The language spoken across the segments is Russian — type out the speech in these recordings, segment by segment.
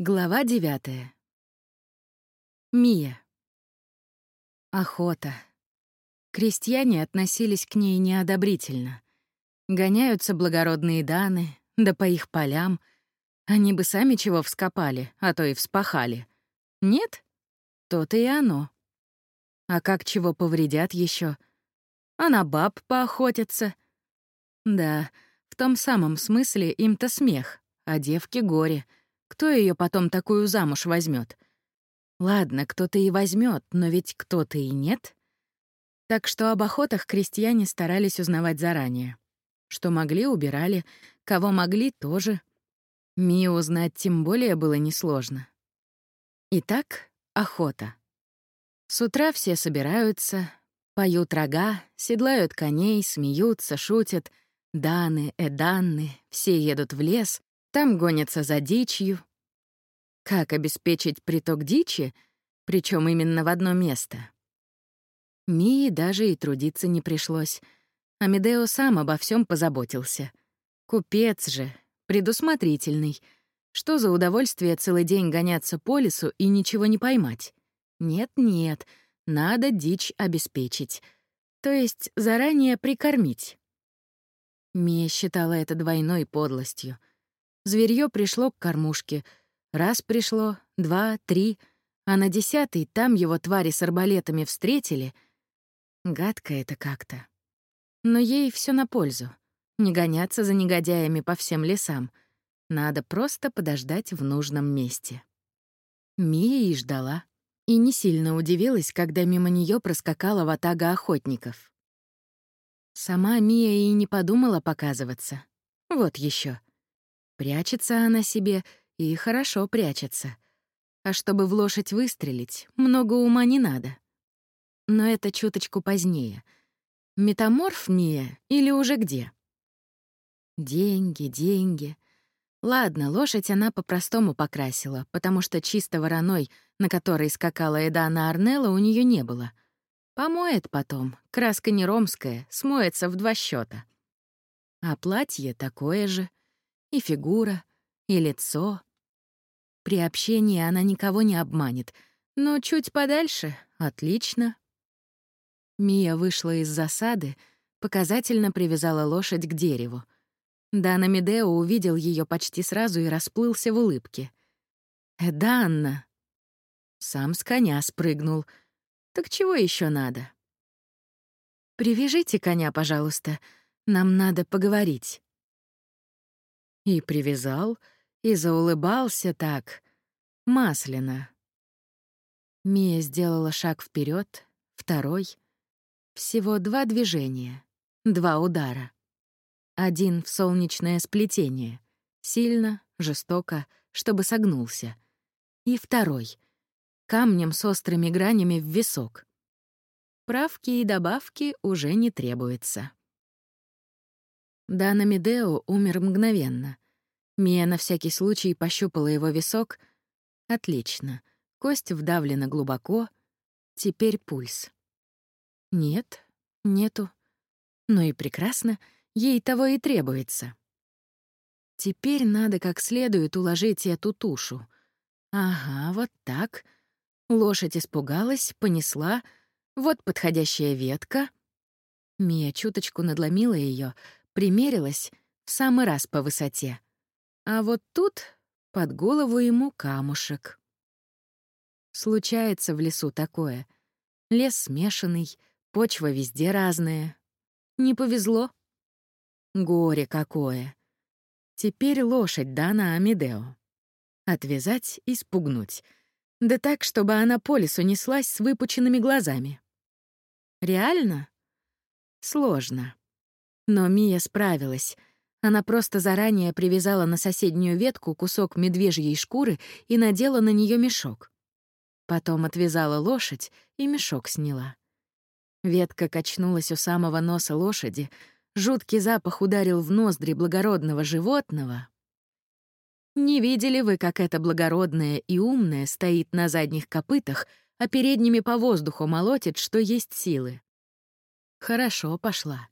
Глава девятая. Мия. Охота. Крестьяне относились к ней неодобрительно. Гоняются благородные даны, да по их полям. Они бы сами чего вскопали, а то и вспахали. Нет? То-то и оно. А как чего повредят еще? А на баб поохотятся? Да, в том самом смысле им-то смех, а девке горе — кто ее потом такую замуж возьмет? Ладно, кто-то и возьмет, но ведь кто-то и нет. Так что об охотах крестьяне старались узнавать заранее. Что могли, убирали, кого могли, тоже. Мию узнать тем более было несложно. Итак, охота. С утра все собираются, поют рога, седлают коней, смеются, шутят. Даны, эданны, все едут в лес, там гонятся за дичью. Как обеспечить приток дичи, причем именно в одно место? Мии даже и трудиться не пришлось. Амедео сам обо всем позаботился. Купец же, предусмотрительный. Что за удовольствие целый день гоняться по лесу и ничего не поймать? Нет-нет, надо дичь обеспечить. То есть заранее прикормить. Мия считала это двойной подлостью — Зверье пришло к кормушке. Раз пришло, два, три, а на десятый там его твари с арбалетами встретили. Гадко это как-то. Но ей все на пользу. Не гоняться за негодяями по всем лесам. Надо просто подождать в нужном месте. Мия и ждала. И не сильно удивилась, когда мимо нее проскакала ватага охотников. Сама Мия и не подумала показываться. Вот еще. Прячется она себе, и хорошо прячется. А чтобы в лошадь выстрелить, много ума не надо. Но это чуточку позднее. Метаморф Мия или уже где? Деньги, деньги. Ладно, лошадь она по-простому покрасила, потому что чисто вороной, на которой скакала Эдана Арнелла, у нее не было. Помоет потом, краска не ромская, смоется в два счета. А платье такое же — и фигура, и лицо. При общении она никого не обманет, но чуть подальше — отлично. Мия вышла из засады, показательно привязала лошадь к дереву. Дана Медео увидел ее почти сразу и расплылся в улыбке. «Эданна!» Сам с коня спрыгнул. «Так чего еще надо?» «Привяжите коня, пожалуйста. Нам надо поговорить». И привязал, и заулыбался так, масляно. Мия сделала шаг вперед, второй. Всего два движения, два удара. Один в солнечное сплетение, сильно, жестоко, чтобы согнулся. И второй — камнем с острыми гранями в висок. Правки и добавки уже не требуется. Дана Медео умер мгновенно. Мия на всякий случай пощупала его висок. Отлично. Кость вдавлена глубоко. Теперь пульс. Нет, нету. Ну и прекрасно, ей того и требуется. Теперь надо как следует уложить эту тушу. Ага, вот так. Лошадь испугалась, понесла. Вот подходящая ветка. Мия чуточку надломила ее, примерилась в самый раз по высоте. А вот тут под голову ему камушек. Случается в лесу такое. Лес смешанный, почва везде разная. Не повезло. Горе какое. Теперь лошадь дана Амедео. Отвязать и спугнуть. Да так, чтобы она по лесу неслась с выпученными глазами. Реально? Сложно. Но Мия справилась. Она просто заранее привязала на соседнюю ветку кусок медвежьей шкуры и надела на нее мешок. Потом отвязала лошадь и мешок сняла. Ветка качнулась у самого носа лошади, жуткий запах ударил в ноздри благородного животного. Не видели вы, как это благородное и умное стоит на задних копытах, а передними по воздуху молотит, что есть силы? Хорошо пошла.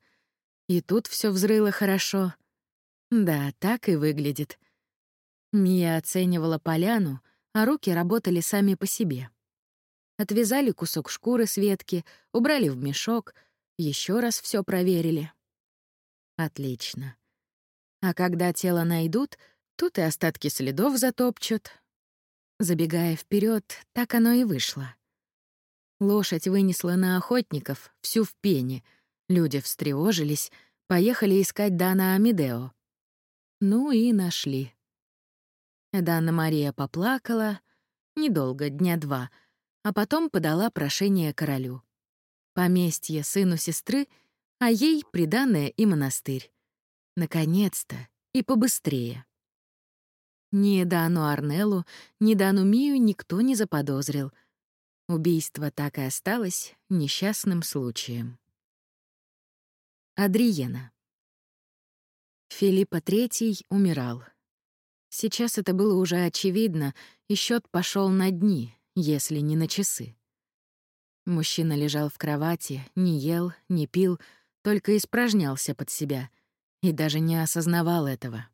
И тут все взрыло хорошо. Да, так и выглядит. Мия оценивала поляну, а руки работали сами по себе. Отвязали кусок шкуры с ветки, убрали в мешок, еще раз все проверили. Отлично. А когда тело найдут, тут и остатки следов затопчут. Забегая вперед, так оно и вышло. Лошадь вынесла на охотников всю в пене. Люди встревожились, поехали искать Дана Амидео. Ну и нашли. Дана Мария поплакала, недолго, дня два, а потом подала прошение королю. Поместье сыну сестры, а ей приданное и монастырь. Наконец-то и побыстрее. Ни Дану Арнеллу, ни Дану Мию никто не заподозрил. Убийство так и осталось несчастным случаем. Адриена. Филиппа III умирал. Сейчас это было уже очевидно, и счет пошел на дни, если не на часы. Мужчина лежал в кровати, не ел, не пил, только испражнялся под себя — и даже не осознавал этого.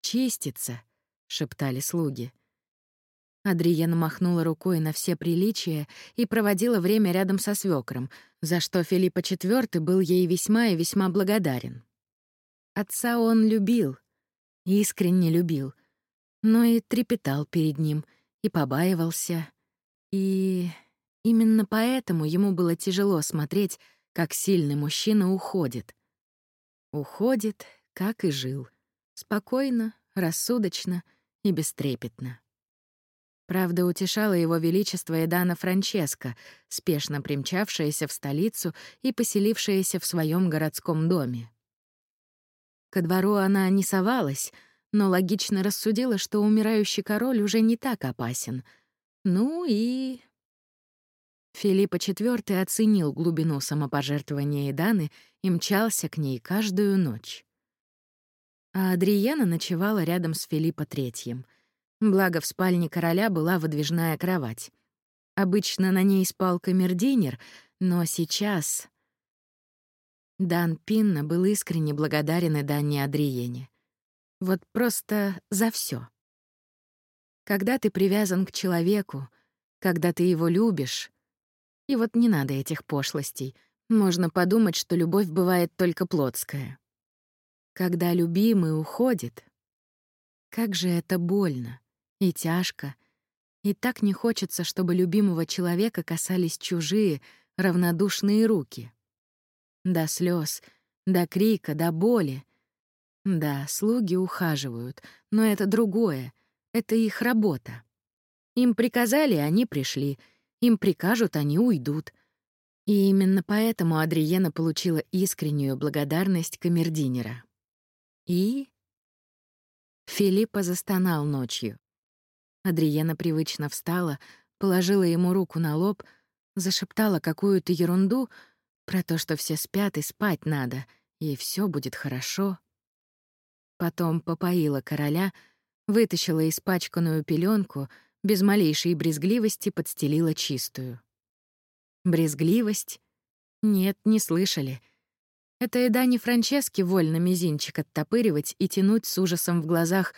«Чистится», — шептали слуги. Адриена махнула рукой на все приличия и проводила время рядом со свекром, за что Филиппа IV был ей весьма и весьма благодарен. Отца он любил, искренне любил, но и трепетал перед ним, и побаивался, и именно поэтому ему было тяжело смотреть, как сильный мужчина уходит — Уходит, как и жил. Спокойно, рассудочно и бестрепетно. Правда, утешала его величество Эдана Франческо, спешно примчавшаяся в столицу и поселившаяся в своем городском доме. Ко двору она не совалась, но логично рассудила, что умирающий король уже не так опасен. Ну и Филиппа IV оценил глубину самопожертвования Эданы и мчался к ней каждую ночь. А Адриена ночевала рядом с Филиппа III. Благо, в спальне короля была выдвижная кровать. Обычно на ней спал камердинер, но сейчас... Дан Пинна был искренне благодарен Эданне Адриене. Вот просто за все. Когда ты привязан к человеку, когда ты его любишь, и вот не надо этих пошлостей. Можно подумать, что любовь бывает только плотская. Когда любимый уходит, как же это больно и тяжко, и так не хочется, чтобы любимого человека касались чужие, равнодушные руки. До слез, до крика, до боли. Да, слуги ухаживают, но это другое, это их работа. Им приказали, они пришли — им прикажут, они уйдут. И именно поэтому Адриена получила искреннюю благодарность камердинера. И... Филиппа застонал ночью. Адриена привычно встала, положила ему руку на лоб, зашептала какую-то ерунду про то, что все спят и спать надо, и все будет хорошо. Потом попоила короля, вытащила испачканную пеленку — без малейшей брезгливости подстелила чистую. Брезгливость? Нет, не слышали. Это и Дани Франчески вольно мизинчик оттопыривать и тянуть с ужасом в глазах.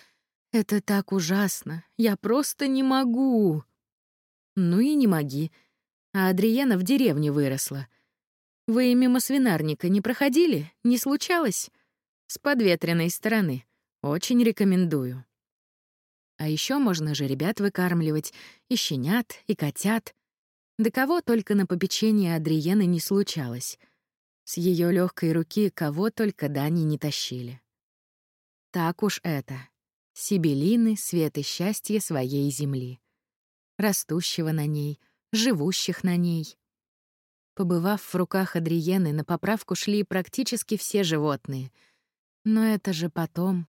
«Это так ужасно! Я просто не могу!» Ну и не моги. А Адриена в деревне выросла. Вы мимо свинарника не проходили? Не случалось? С подветренной стороны. Очень рекомендую. А еще можно же ребят выкармливать, и щенят, и котят. Да кого только на попечение Адриены не случалось. С ее легкой руки кого только Дани не тащили. Так уж это. Сибелины — свет и счастье своей земли. Растущего на ней, живущих на ней. Побывав в руках Адриены, на поправку шли практически все животные. Но это же потом.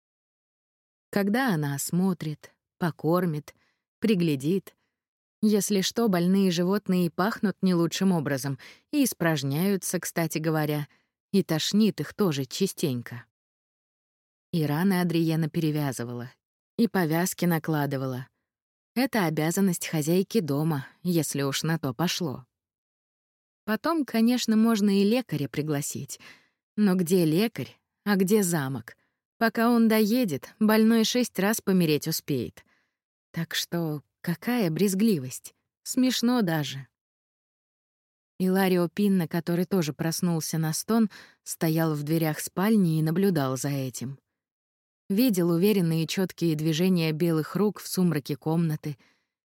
Когда она осмотрит, покормит, приглядит. Если что, больные животные пахнут не лучшим образом и испражняются, кстати говоря, и тошнит их тоже частенько. И раны Адриена перевязывала, и повязки накладывала. Это обязанность хозяйки дома, если уж на то пошло. Потом, конечно, можно и лекаря пригласить. Но где лекарь, а где замок? Пока он доедет, больной шесть раз помереть успеет. Так что какая брезгливость. Смешно даже. Иларио Пинна, который тоже проснулся на стон, стоял в дверях спальни и наблюдал за этим. Видел уверенные четкие движения белых рук в сумраке комнаты,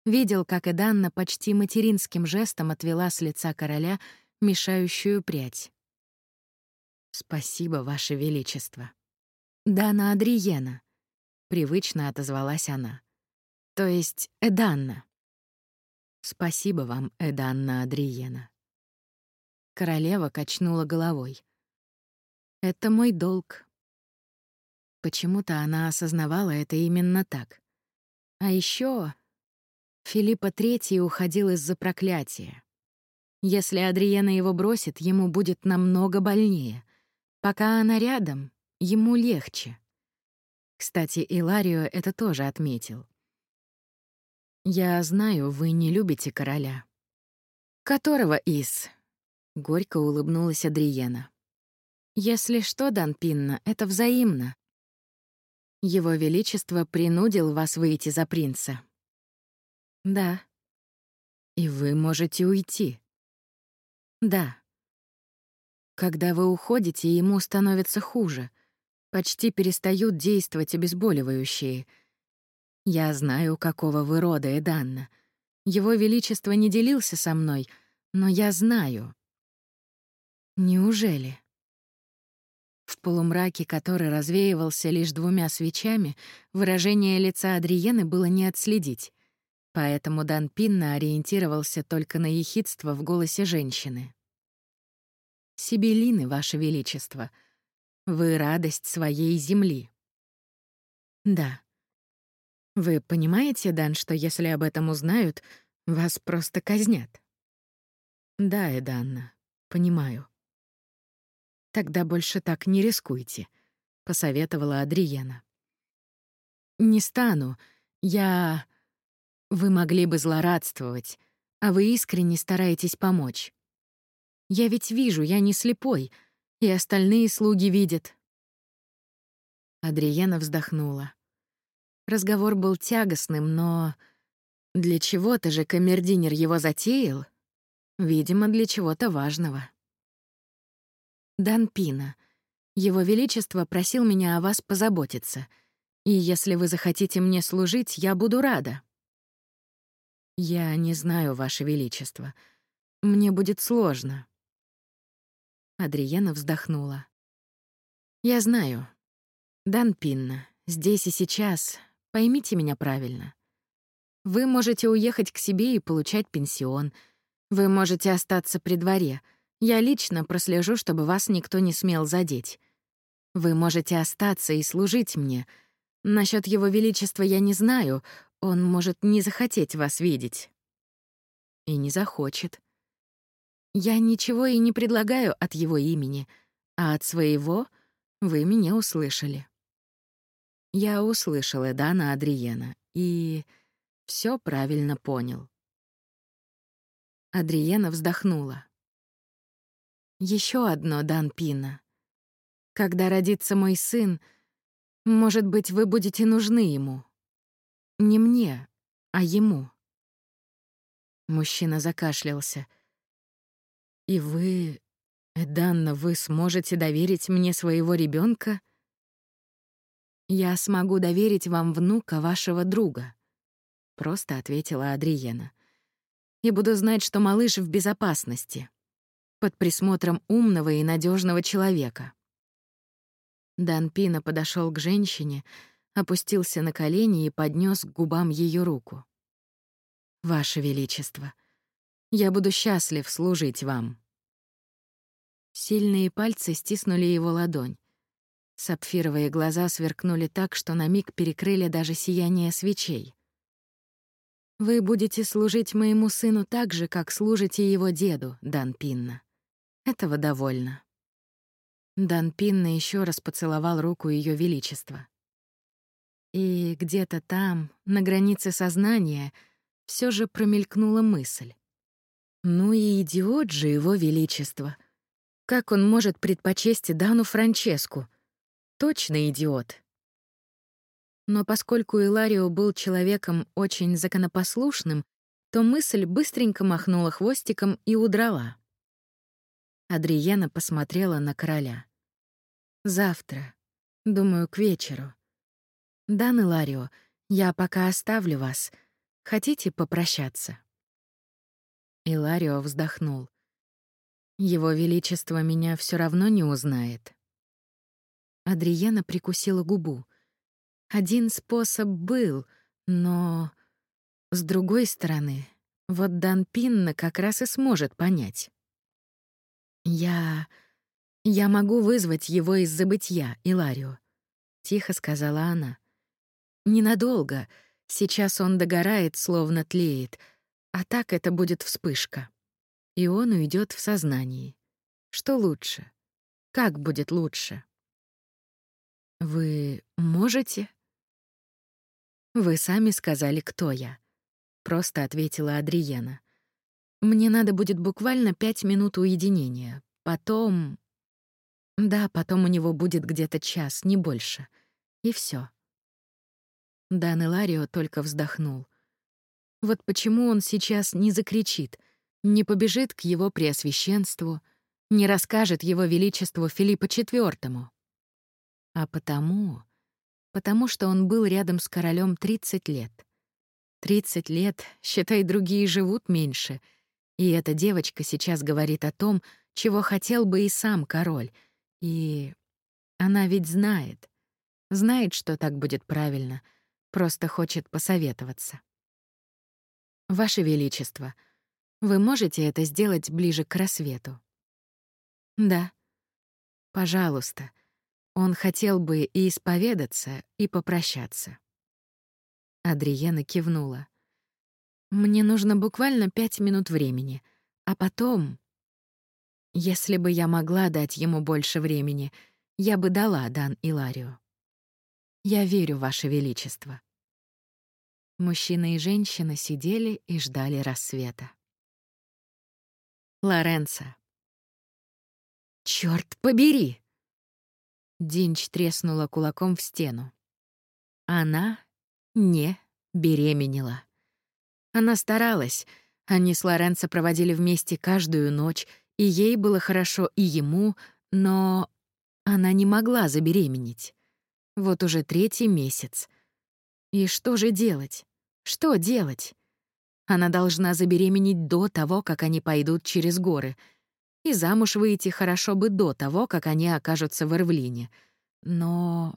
видел, как Эданна почти материнским жестом отвела с лица короля мешающую прядь. «Спасибо, Ваше Величество». «Дана Адриена», — привычно отозвалась она. «То есть Эданна». «Спасибо вам, Эданна Адриена». Королева качнула головой. «Это мой долг». Почему-то она осознавала это именно так. А еще Филиппа III уходил из-за проклятия. Если Адриена его бросит, ему будет намного больнее. Пока она рядом, ему легче. Кстати, Иларио это тоже отметил. «Я знаю, вы не любите короля». «Которого из?» — горько улыбнулась Адриена. «Если что, Дан Пинна, это взаимно. Его Величество принудил вас выйти за принца». «Да». «И вы можете уйти». «Да». Когда вы уходите, ему становится хуже. Почти перестают действовать обезболивающие. Я знаю, какого вы рода, Эданна. Его Величество не делился со мной, но я знаю. Неужели? В полумраке, который развеивался лишь двумя свечами, выражение лица Адриены было не отследить. Поэтому Дан Пинна ориентировался только на ехидство в голосе женщины. «Сибелины, Ваше Величество, вы радость своей земли». «Да. Вы понимаете, Дан, что если об этом узнают, вас просто казнят?» «Да, Эданна, понимаю». «Тогда больше так не рискуйте», — посоветовала Адриена. «Не стану. Я...» «Вы могли бы злорадствовать, а вы искренне стараетесь помочь. Я ведь вижу, я не слепой, и остальные слуги видят». Адриена вздохнула. Разговор был тягостным, но... Для чего-то же камердинер его затеял. Видимо, для чего-то важного. Дан Пина. Его Величество просил меня о вас позаботиться. И если вы захотите мне служить, я буду рада. Я не знаю, Ваше Величество. Мне будет сложно. Адриена вздохнула. Я знаю. Дан Пинна, здесь и сейчас, поймите меня правильно. Вы можете уехать к себе и получать пенсион. Вы можете остаться при дворе — я лично прослежу, чтобы вас никто не смел задеть. Вы можете остаться и служить мне. Насчет его величества я не знаю, он может не захотеть вас видеть. И не захочет. Я ничего и не предлагаю от его имени, а от своего вы меня услышали. Я услышал Эдана Адриена и все правильно понял. Адриена вздохнула. Еще одно, Дан Пина. Когда родится мой сын, может быть, вы будете нужны ему. Не мне, а ему. Мужчина закашлялся. И вы, Эданна, вы сможете доверить мне своего ребенка? Я смогу доверить вам внука вашего друга, просто ответила Адриена. И буду знать, что малыш в безопасности под присмотром умного и надежного человека. Дан Пина подошел к женщине, опустился на колени и поднес к губам ее руку. «Ваше Величество, я буду счастлив служить вам». Сильные пальцы стиснули его ладонь. Сапфировые глаза сверкнули так, что на миг перекрыли даже сияние свечей. «Вы будете служить моему сыну так же, как служите его деду, Дан Пинна. Этого довольно. Дан Пинна еще раз поцеловал руку Ее Величества. И где-то там, на границе сознания, все же промелькнула мысль. Ну и идиот же Его Величество. Как он может предпочесть Дану Франческу? точно идиот. Но поскольку Иларио был человеком очень законопослушным, то мысль быстренько махнула хвостиком и удрала. Адриена посмотрела на короля. «Завтра. Думаю, к вечеру. Дан Иларио, я пока оставлю вас. Хотите попрощаться?» Иларио вздохнул. «Его Величество меня все равно не узнает». Адриена прикусила губу. Один способ был, но... С другой стороны, вот Дан Пинна как раз и сможет понять. «Я... я могу вызвать его из забытья, Иларио», — тихо сказала она. «Ненадолго. Сейчас он догорает, словно тлеет, а так это будет вспышка. И он уйдет в сознании. Что лучше? Как будет лучше?» «Вы можете?» «Вы сами сказали, кто я», — просто ответила Адриена. «Мне надо будет буквально пять минут уединения. Потом...» «Да, потом у него будет где-то час, не больше. И все. Дан Иларио только вздохнул. Вот почему он сейчас не закричит, не побежит к его преосвященству, не расскажет его величеству Филиппа IV. А потому потому что он был рядом с королем 30 лет. 30 лет, считай, другие живут меньше. И эта девочка сейчас говорит о том, чего хотел бы и сам король. И она ведь знает. Знает, что так будет правильно. Просто хочет посоветоваться. Ваше Величество, вы можете это сделать ближе к рассвету? Да. Пожалуйста. Он хотел бы и исповедаться, и попрощаться. Адриена кивнула. «Мне нужно буквально пять минут времени, а потом...» «Если бы я могла дать ему больше времени, я бы дала Дан Иларио. Я верю, Ваше Величество». Мужчина и женщина сидели и ждали рассвета. Лоренцо. «Чёрт побери!» Динч треснула кулаком в стену. Она не беременела. Она старалась. Они с Лоренцо проводили вместе каждую ночь, и ей было хорошо, и ему, но она не могла забеременеть. Вот уже третий месяц. И что же делать? Что делать? Она должна забеременеть до того, как они пойдут через горы — и замуж выйти хорошо бы до того, как они окажутся в Ирвлине. Но...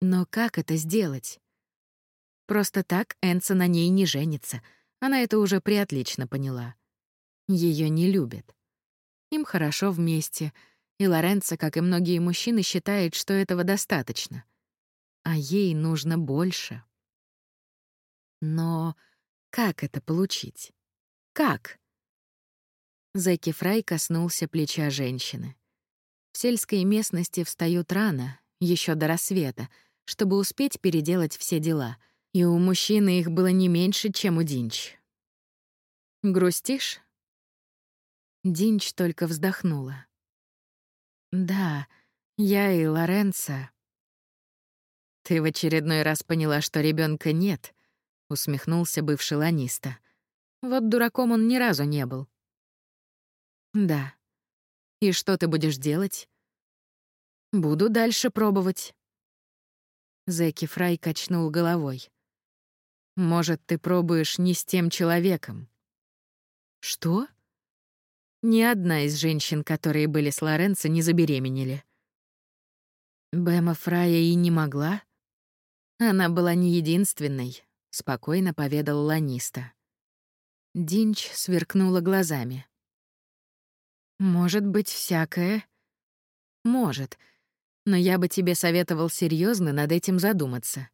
Но как это сделать? Просто так Энса на ней не женится. Она это уже приотлично поняла. Ее не любят. Им хорошо вместе, и Лоренцо, как и многие мужчины, считает, что этого достаточно. А ей нужно больше. Но как это получить? Как? Зэки Фрай коснулся плеча женщины. В сельской местности встают рано, еще до рассвета, чтобы успеть переделать все дела, и у мужчины их было не меньше, чем у Динч. «Грустишь?» Динч только вздохнула. «Да, я и Лоренцо...» «Ты в очередной раз поняла, что ребенка нет», — усмехнулся бывший ланиста. «Вот дураком он ни разу не был. Да. И что ты будешь делать? Буду дальше пробовать. Зэки Фрай качнул головой. Может, ты пробуешь не с тем человеком? Что? Ни одна из женщин, которые были с Лоренцо, не забеременели. Бэма Фрая и не могла? Она была не единственной, спокойно поведал Ланиста. Динч сверкнула глазами. Может быть, всякое. Может. Но я бы тебе советовал серьезно над этим задуматься.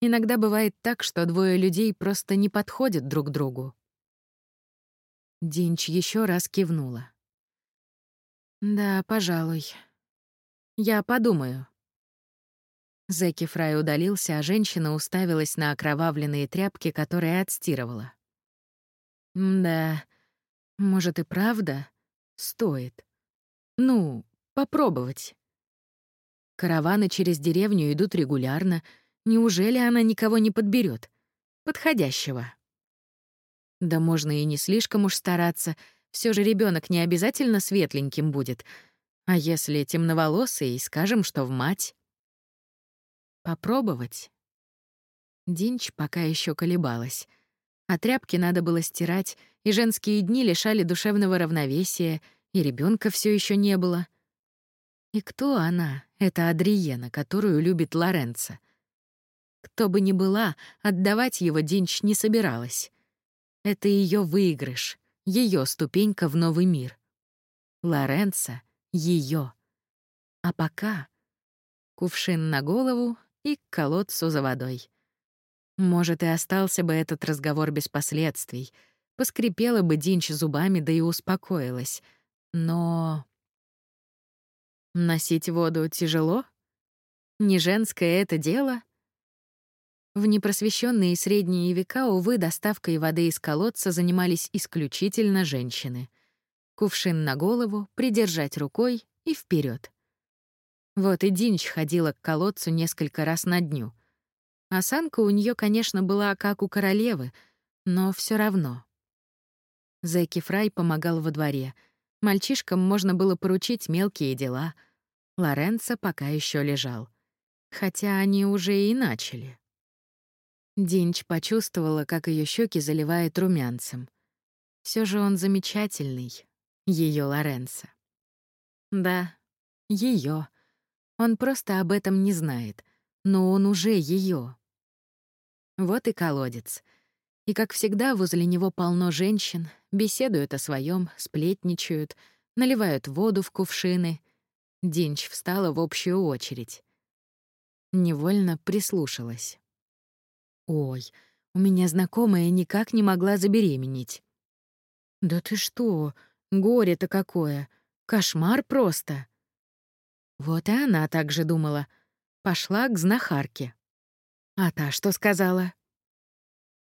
Иногда бывает так, что двое людей просто не подходят друг другу. Динч еще раз кивнула. Да, пожалуй. Я подумаю. Зеки Фрай удалился, а женщина уставилась на окровавленные тряпки, которые отстирывала. Да, может и правда? Стоит. Ну, попробовать. Караваны через деревню идут регулярно. Неужели она никого не подберет? Подходящего. Да можно и не слишком уж стараться. Все же ребенок не обязательно светленьким будет. А если темноволосый, скажем, что в мать? Попробовать. Динч пока еще колебалась. А тряпки надо было стирать, и женские дни лишали душевного равновесия, и ребенка все еще не было. И кто она, эта Адриена, которую любит Лоренцо? Кто бы ни была, отдавать его Динч не собиралась. Это ее выигрыш, ее ступенька в новый мир. Лоренцо — ее. А пока кувшин на голову и к колодцу за водой. Может, и остался бы этот разговор без последствий. Поскрипела бы Динч зубами, да и успокоилась. Но... Носить воду тяжело? Не женское это дело? В непросвещенные средние века, увы, доставкой воды из колодца занимались исключительно женщины. Кувшин на голову, придержать рукой и вперед. Вот и Динч ходила к колодцу несколько раз на дню — Осанка у нее, конечно, была как у королевы, но все равно. Зэки Фрай помогал во дворе. Мальчишкам можно было поручить мелкие дела. Лоренцо пока еще лежал. Хотя они уже и начали. Динч почувствовала, как ее щеки заливает румянцем. Все же он замечательный, ее Лоренцо. Да, ее. Он просто об этом не знает, но он уже ее. Вот и колодец. И, как всегда, возле него полно женщин, беседуют о своем, сплетничают, наливают воду в кувшины. Динч встала в общую очередь. Невольно прислушалась. «Ой, у меня знакомая никак не могла забеременеть». «Да ты что? Горе-то какое! Кошмар просто!» Вот и она так же думала. Пошла к знахарке. А та что сказала?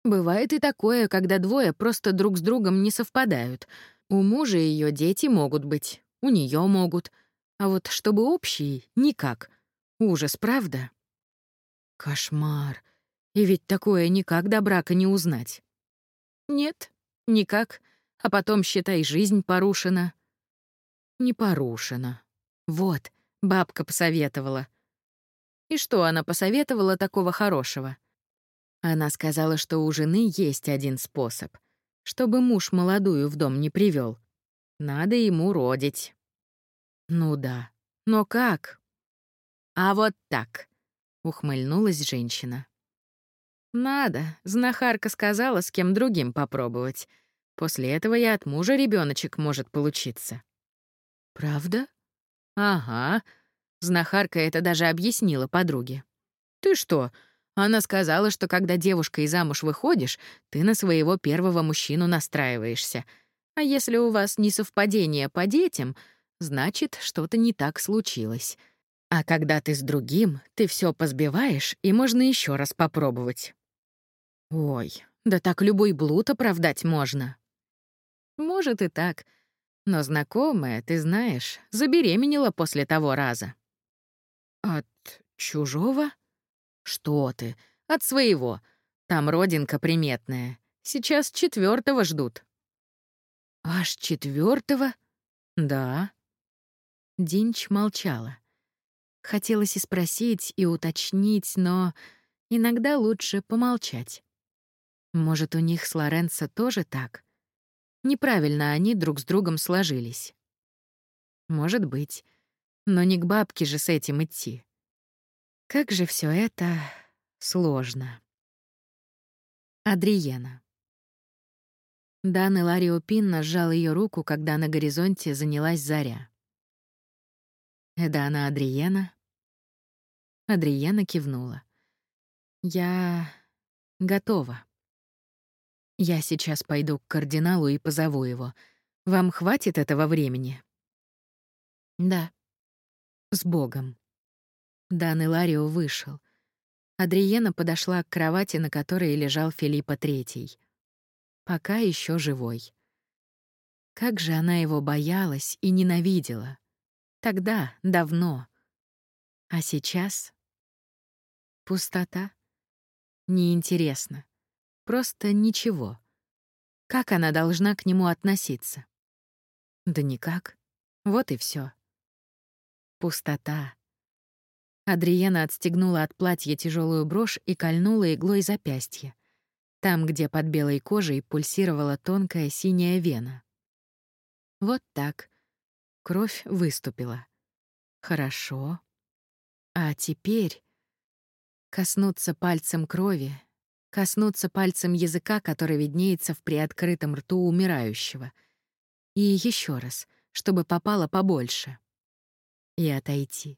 Бывает и такое, когда двое просто друг с другом не совпадают. У мужа ее дети могут быть, у нее могут. А вот чтобы общие — никак. Ужас, правда? Кошмар. И ведь такое никак до брака не узнать. Нет, никак. А потом, считай, жизнь порушена. Не порушена. Вот, бабка посоветовала. И что она посоветовала такого хорошего? Она сказала, что у жены есть один способ. Чтобы муж молодую в дом не привел. Надо ему родить. Ну да. Но как? А вот так, ухмыльнулась женщина. Надо, знахарка сказала, с кем другим попробовать. После этого и от мужа ребеночек может получиться. Правда? Ага, Знахарка это даже объяснила подруге. «Ты что? Она сказала, что когда девушкой замуж выходишь, ты на своего первого мужчину настраиваешься. А если у вас не совпадение по детям, значит, что-то не так случилось. А когда ты с другим, ты все позбиваешь, и можно еще раз попробовать». «Ой, да так любой блуд оправдать можно». «Может и так. Но знакомая, ты знаешь, забеременела после того раза». «От чужого?» «Что ты? От своего. Там родинка приметная. Сейчас четвертого ждут». «Аж четвертого? «Да». Динч молчала. Хотелось и спросить, и уточнить, но иногда лучше помолчать. Может, у них с Лоренцо тоже так? Неправильно они друг с другом сложились. Может быть но не к бабке же с этим идти. Как же все это сложно. Адриена. Дан Иларио Пинна сжал ее руку, когда на горизонте занялась заря. «Это она Адриена?» Адриена кивнула. «Я готова. Я сейчас пойду к кардиналу и позову его. Вам хватит этого времени?» «Да», с Богом. Дан Иларио вышел. Адриена подошла к кровати, на которой лежал Филиппа Третий. Пока еще живой. Как же она его боялась и ненавидела. Тогда, давно. А сейчас пустота. Неинтересно. Просто ничего. Как она должна к нему относиться? Да никак. Вот и все. Пустота. Адриена отстегнула от платья тяжелую брошь и кольнула иглой запястье. Там, где под белой кожей пульсировала тонкая синяя вена. Вот так. Кровь выступила. Хорошо. А теперь коснуться пальцем крови, коснуться пальцем языка, который виднеется в приоткрытом рту умирающего. И еще раз, чтобы попало побольше. И отойти.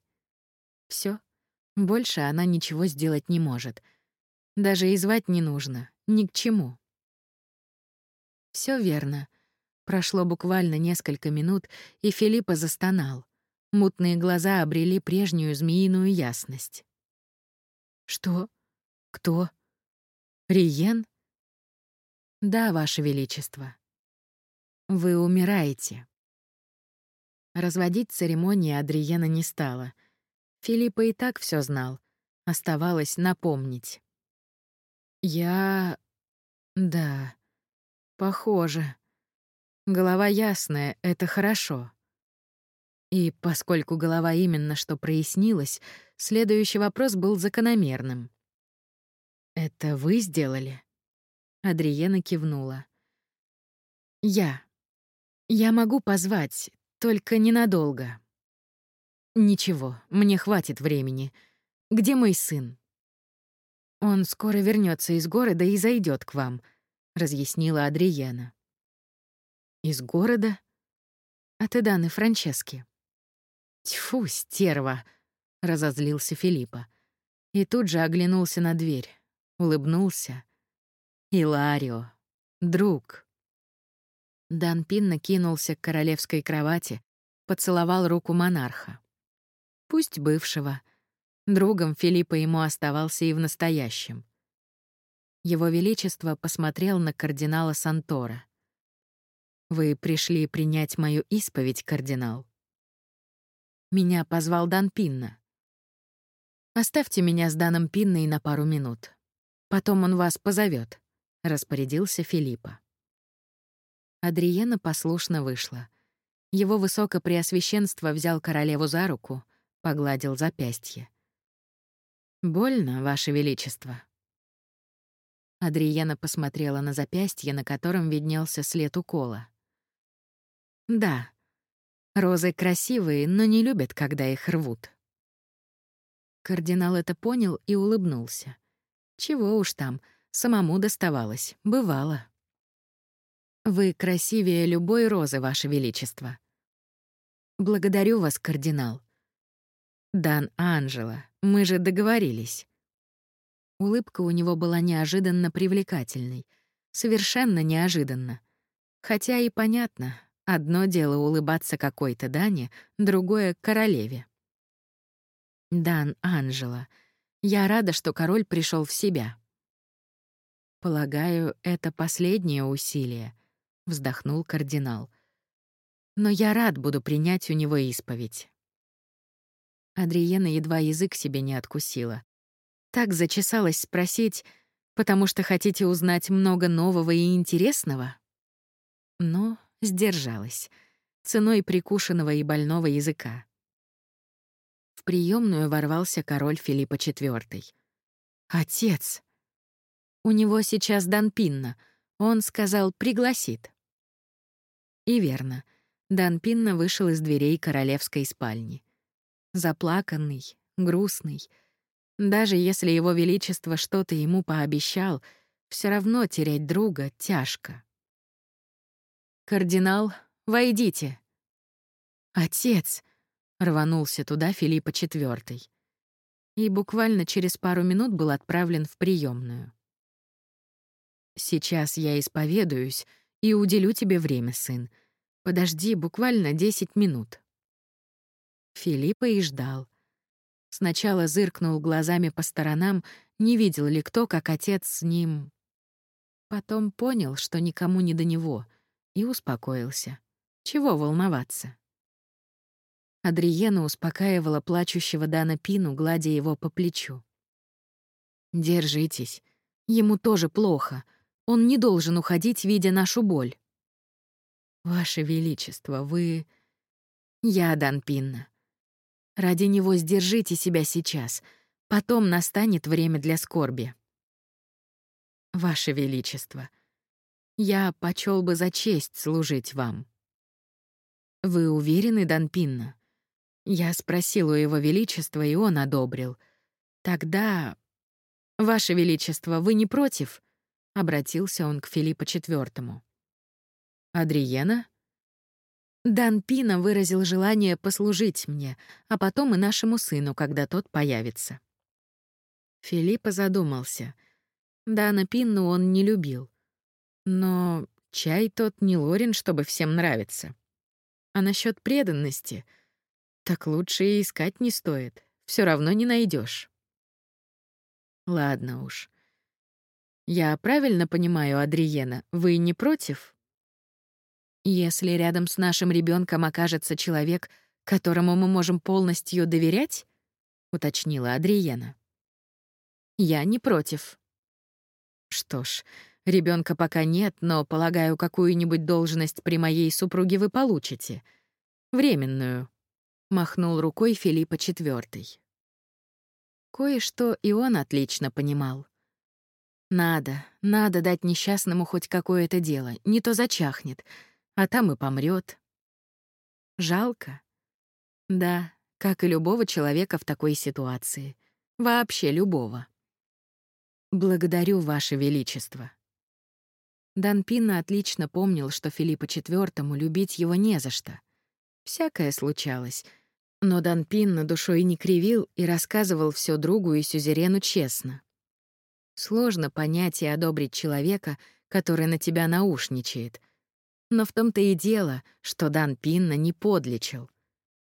Все. Больше она ничего сделать не может. Даже и звать не нужно. Ни к чему. Все верно. Прошло буквально несколько минут, и Филиппа застонал. Мутные глаза обрели прежнюю змеиную ясность. «Что? Кто? Риен?» «Да, Ваше Величество. Вы умираете». Разводить церемонии Адриена не стала — Филиппа и так все знал. Оставалось напомнить. Я... Да, похоже. Голова ясная — это хорошо. И поскольку голова именно что прояснилась, следующий вопрос был закономерным. «Это вы сделали?» Адриена кивнула. «Я. Я могу позвать, только ненадолго». Ничего, мне хватит времени. Где мой сын? Он скоро вернется из города и зайдет к вам, разъяснила Адриена. Из города? От Эданы Франчески. Тьфу, стерва, разозлился Филиппа. И тут же оглянулся на дверь, улыбнулся. Иларио, друг. Дан Пинна кинулся к королевской кровати, поцеловал руку монарха. Пусть бывшего. Другом Филиппа ему оставался и в настоящем. Его Величество посмотрел на кардинала Сантора. «Вы пришли принять мою исповедь, кардинал?» Меня позвал Дан Пинна. «Оставьте меня с Даном Пинной на пару минут. Потом он вас позовет, распорядился Филиппа. Адриена послушно вышла. Его высокопреосвященство взял королеву за руку — погладил запястье. «Больно, Ваше Величество». Адриена посмотрела на запястье, на котором виднелся след укола. «Да, розы красивые, но не любят, когда их рвут». Кардинал это понял и улыбнулся. Чего уж там, самому доставалось, бывало. «Вы красивее любой розы, Ваше Величество». «Благодарю вас, кардинал. «Дан Анжела, мы же договорились». Улыбка у него была неожиданно привлекательной. Совершенно неожиданно. Хотя и понятно, одно дело улыбаться какой-то Дане, другое — королеве. «Дан Анжела, я рада, что король пришел в себя». «Полагаю, это последнее усилие», — вздохнул кардинал. «Но я рад буду принять у него исповедь. Адриена едва язык себе не откусила. Так зачесалась спросить, потому что хотите узнать много нового и интересного? Но сдержалась, ценой прикушенного и больного языка. В приемную ворвался король Филиппа IV. «Отец!» «У него сейчас Дан Пинна. Он сказал, пригласит». И верно. Дан Пинна вышел из дверей королевской спальни заплаканный, грустный. Даже если его величество что-то ему пообещал, все равно терять друга тяжко. «Кардинал, войдите!» «Отец!» — рванулся туда Филиппа IV. И буквально через пару минут был отправлен в приемную. «Сейчас я исповедуюсь и уделю тебе время, сын. Подожди буквально десять минут». Филиппа и ждал. Сначала зыркнул глазами по сторонам, не видел ли кто, как отец с ним. Потом понял, что никому не до него, и успокоился. Чего волноваться? Адриена успокаивала плачущего Дана Пину, гладя его по плечу. «Держитесь. Ему тоже плохо. Он не должен уходить, видя нашу боль». «Ваше Величество, вы...» «Я, Дан Пинна. Ради него сдержите себя сейчас. Потом настанет время для скорби». «Ваше Величество, я почел бы за честь служить вам». «Вы уверены, Дан Пинна?» Я спросил у Его Величества, и он одобрил. Тогда... «Ваше Величество, вы не против?» — обратился он к Филиппу IV. «Адриена?» Дан Пина выразил желание послужить мне, а потом и нашему сыну, когда тот появится. Филиппа задумался. Дана Пинну он не любил. Но чай тот не Лорин, чтобы всем нравиться. А насчет преданности — так лучше и искать не стоит. Все равно не найдешь. Ладно уж. Я правильно понимаю, Адриена, вы не против? Если рядом с нашим ребенком окажется человек, которому мы можем полностью доверять, уточнила Адриена. Я не против. Что ж, ребенка пока нет, но, полагаю, какую-нибудь должность при моей супруге вы получите. Временную махнул рукой Филиппа IV. Кое-что и он отлично понимал. Надо, надо дать несчастному хоть какое-то дело, не то зачахнет, а там и помрет. Жалко. Да, как и любого человека в такой ситуации. Вообще любого. Благодарю, Ваше Величество. Дан Пинна отлично помнил, что Филиппа IV любить его не за что. Всякое случалось. Но Дан Пин на душой не кривил и рассказывал все другу и сюзерену честно. Сложно понять и одобрить человека, который на тебя наушничает. Но в том-то и дело, что Дан Пинна не подлечил.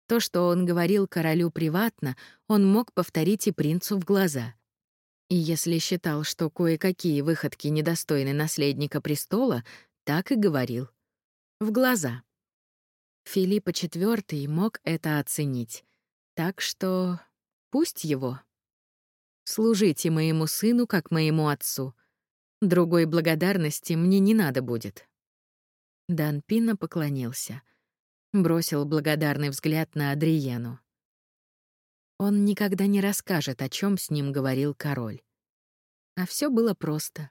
То, что он говорил королю приватно, он мог повторить и принцу в глаза. И если считал, что кое-какие выходки недостойны наследника престола, так и говорил. В глаза. Филиппа IV мог это оценить. Так что пусть его. Служите моему сыну, как моему отцу. Другой благодарности мне не надо будет. Дан Пина поклонился. Бросил благодарный взгляд на Адриену. Он никогда не расскажет, о чем с ним говорил король. А все было просто.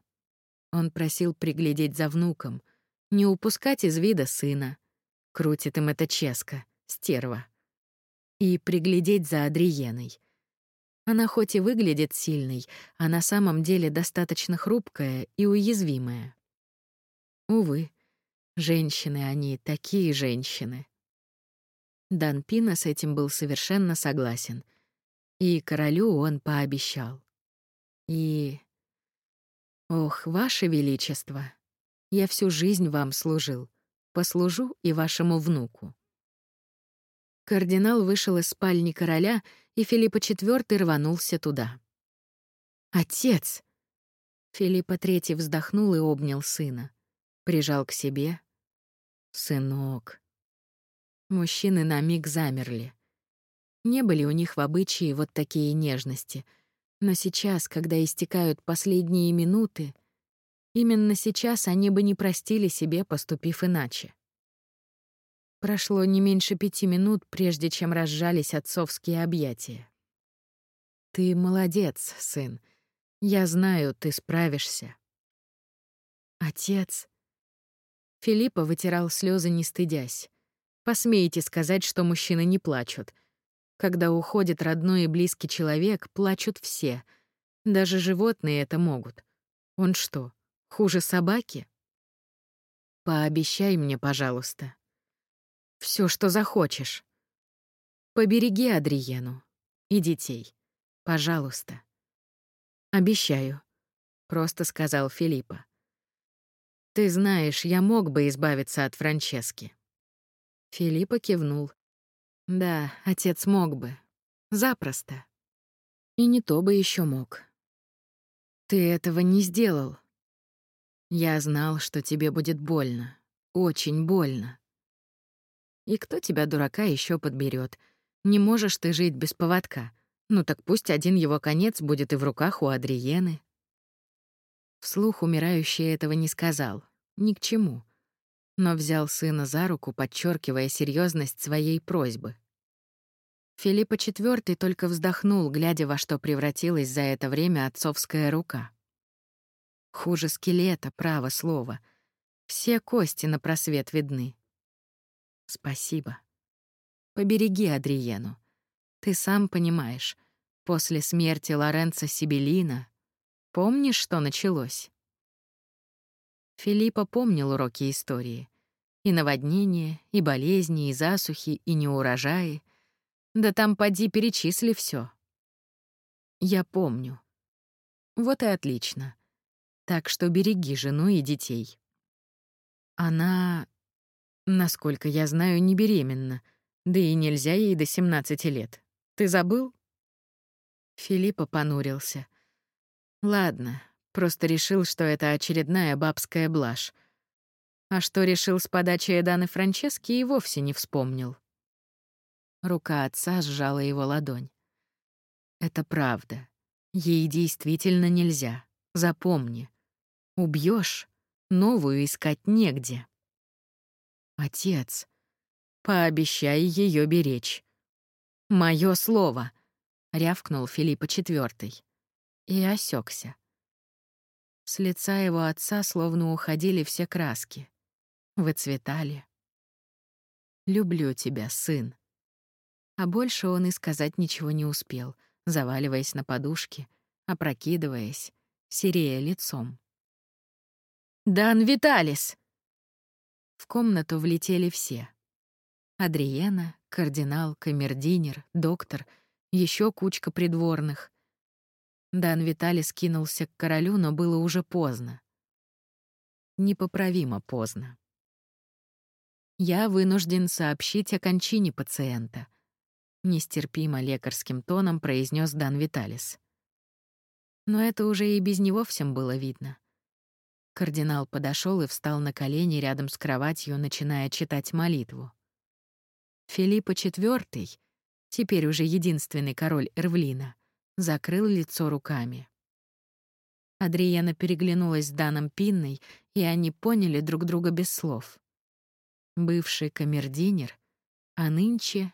Он просил приглядеть за внуком, не упускать из вида сына — Крутит им эта ческа, стерва. И приглядеть за Адриеной. Она хоть и выглядит сильной, а на самом деле достаточно хрупкая и уязвимая. Увы, женщины они, такие женщины. Дан Пина с этим был совершенно согласен. И королю он пообещал. И... Ох, ваше величество, я всю жизнь вам служил послужу и вашему внуку». Кардинал вышел из спальни короля, и Филиппа IV рванулся туда. «Отец!» Филиппа III вздохнул и обнял сына. Прижал к себе. «Сынок». Мужчины на миг замерли. Не были у них в обычае вот такие нежности. Но сейчас, когда истекают последние минуты, Именно сейчас они бы не простили себе, поступив иначе. Прошло не меньше пяти минут, прежде чем разжались отцовские объятия. «Ты молодец, сын. Я знаю, ты справишься». «Отец...» Филиппа вытирал слезы, не стыдясь. «Посмеете сказать, что мужчины не плачут. Когда уходит родной и близкий человек, плачут все. Даже животные это могут. Он что, Хуже собаки? Пообещай мне, пожалуйста. Все, что захочешь. Побереги Адриену и детей. Пожалуйста. Обещаю, просто сказал Филиппа. Ты знаешь, я мог бы избавиться от Франчески. Филиппа кивнул. Да, отец мог бы. Запросто. И не то бы еще мог. Ты этого не сделал. Я знал, что тебе будет больно. Очень больно. И кто тебя, дурака, еще подберет? Не можешь ты жить без поводка. Ну так пусть один его конец будет и в руках у Адриены. Вслух умирающий этого не сказал. Ни к чему. Но взял сына за руку, подчеркивая серьезность своей просьбы. Филиппа IV только вздохнул, глядя, во что превратилась за это время отцовская рука. Хуже скелета, право слово. Все кости на просвет видны. Спасибо. Побереги Адриену. Ты сам понимаешь, после смерти Лоренцо Сибелина... Помнишь, что началось? Филиппа помнил уроки истории. И наводнения, и болезни, и засухи, и неурожаи. Да там поди перечисли все. Я помню. Вот и отлично. Так что береги жену и детей. Она, насколько я знаю, не беременна, да и нельзя ей до 17 лет. Ты забыл? Филиппа понурился. Ладно, просто решил, что это очередная бабская блажь. А что решил с подачи Эданы Франчески, и вовсе не вспомнил. Рука отца сжала его ладонь. Это правда. Ей действительно нельзя. Запомни. Убьешь, новую искать негде. Отец, пообещай ее беречь. Мое слово, рявкнул Филиппа IV и осекся. С лица его отца словно уходили все краски. Выцветали. «Люблю тебя, сын». А больше он и сказать ничего не успел, заваливаясь на подушке, опрокидываясь, серея лицом. «Дан Виталис!» В комнату влетели все. Адриена, кардинал, камердинер, доктор, еще кучка придворных. Дан Виталис кинулся к королю, но было уже поздно. Непоправимо поздно. Я вынужден сообщить о кончине пациента, нестерпимо лекарским тоном произнес Дан Виталис. Но это уже и без него всем было видно. Кардинал подошел и встал на колени рядом с кроватью, начиная читать молитву. Филиппа IV, теперь уже единственный король Эрвлина, закрыл лицо руками. Адриена переглянулась с Даном Пинной, и они поняли друг друга без слов. Бывший камердинер, а нынче...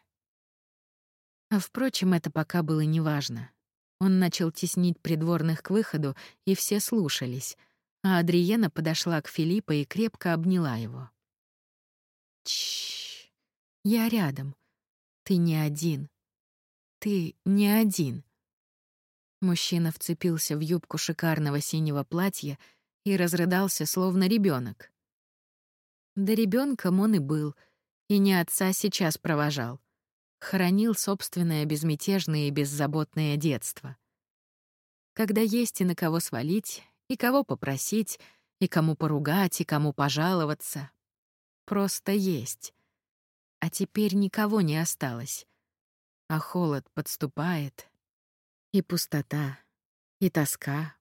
А впрочем, это пока было неважно. Он начал теснить придворных к выходу, и все слушались — а Адриена подошла к Филиппу и крепко обняла его. Чш, я рядом. Ты не один. Ты не один. Мужчина вцепился в юбку шикарного синего платья и разрыдался, словно ребенок. Да ребенком он и был, и не отца сейчас провожал. Хоронил собственное безмятежное и беззаботное детство. Когда есть и на кого свалить, и кого попросить, и кому поругать, и кому пожаловаться. Просто есть. А теперь никого не осталось. А холод подступает. И пустота, и тоска.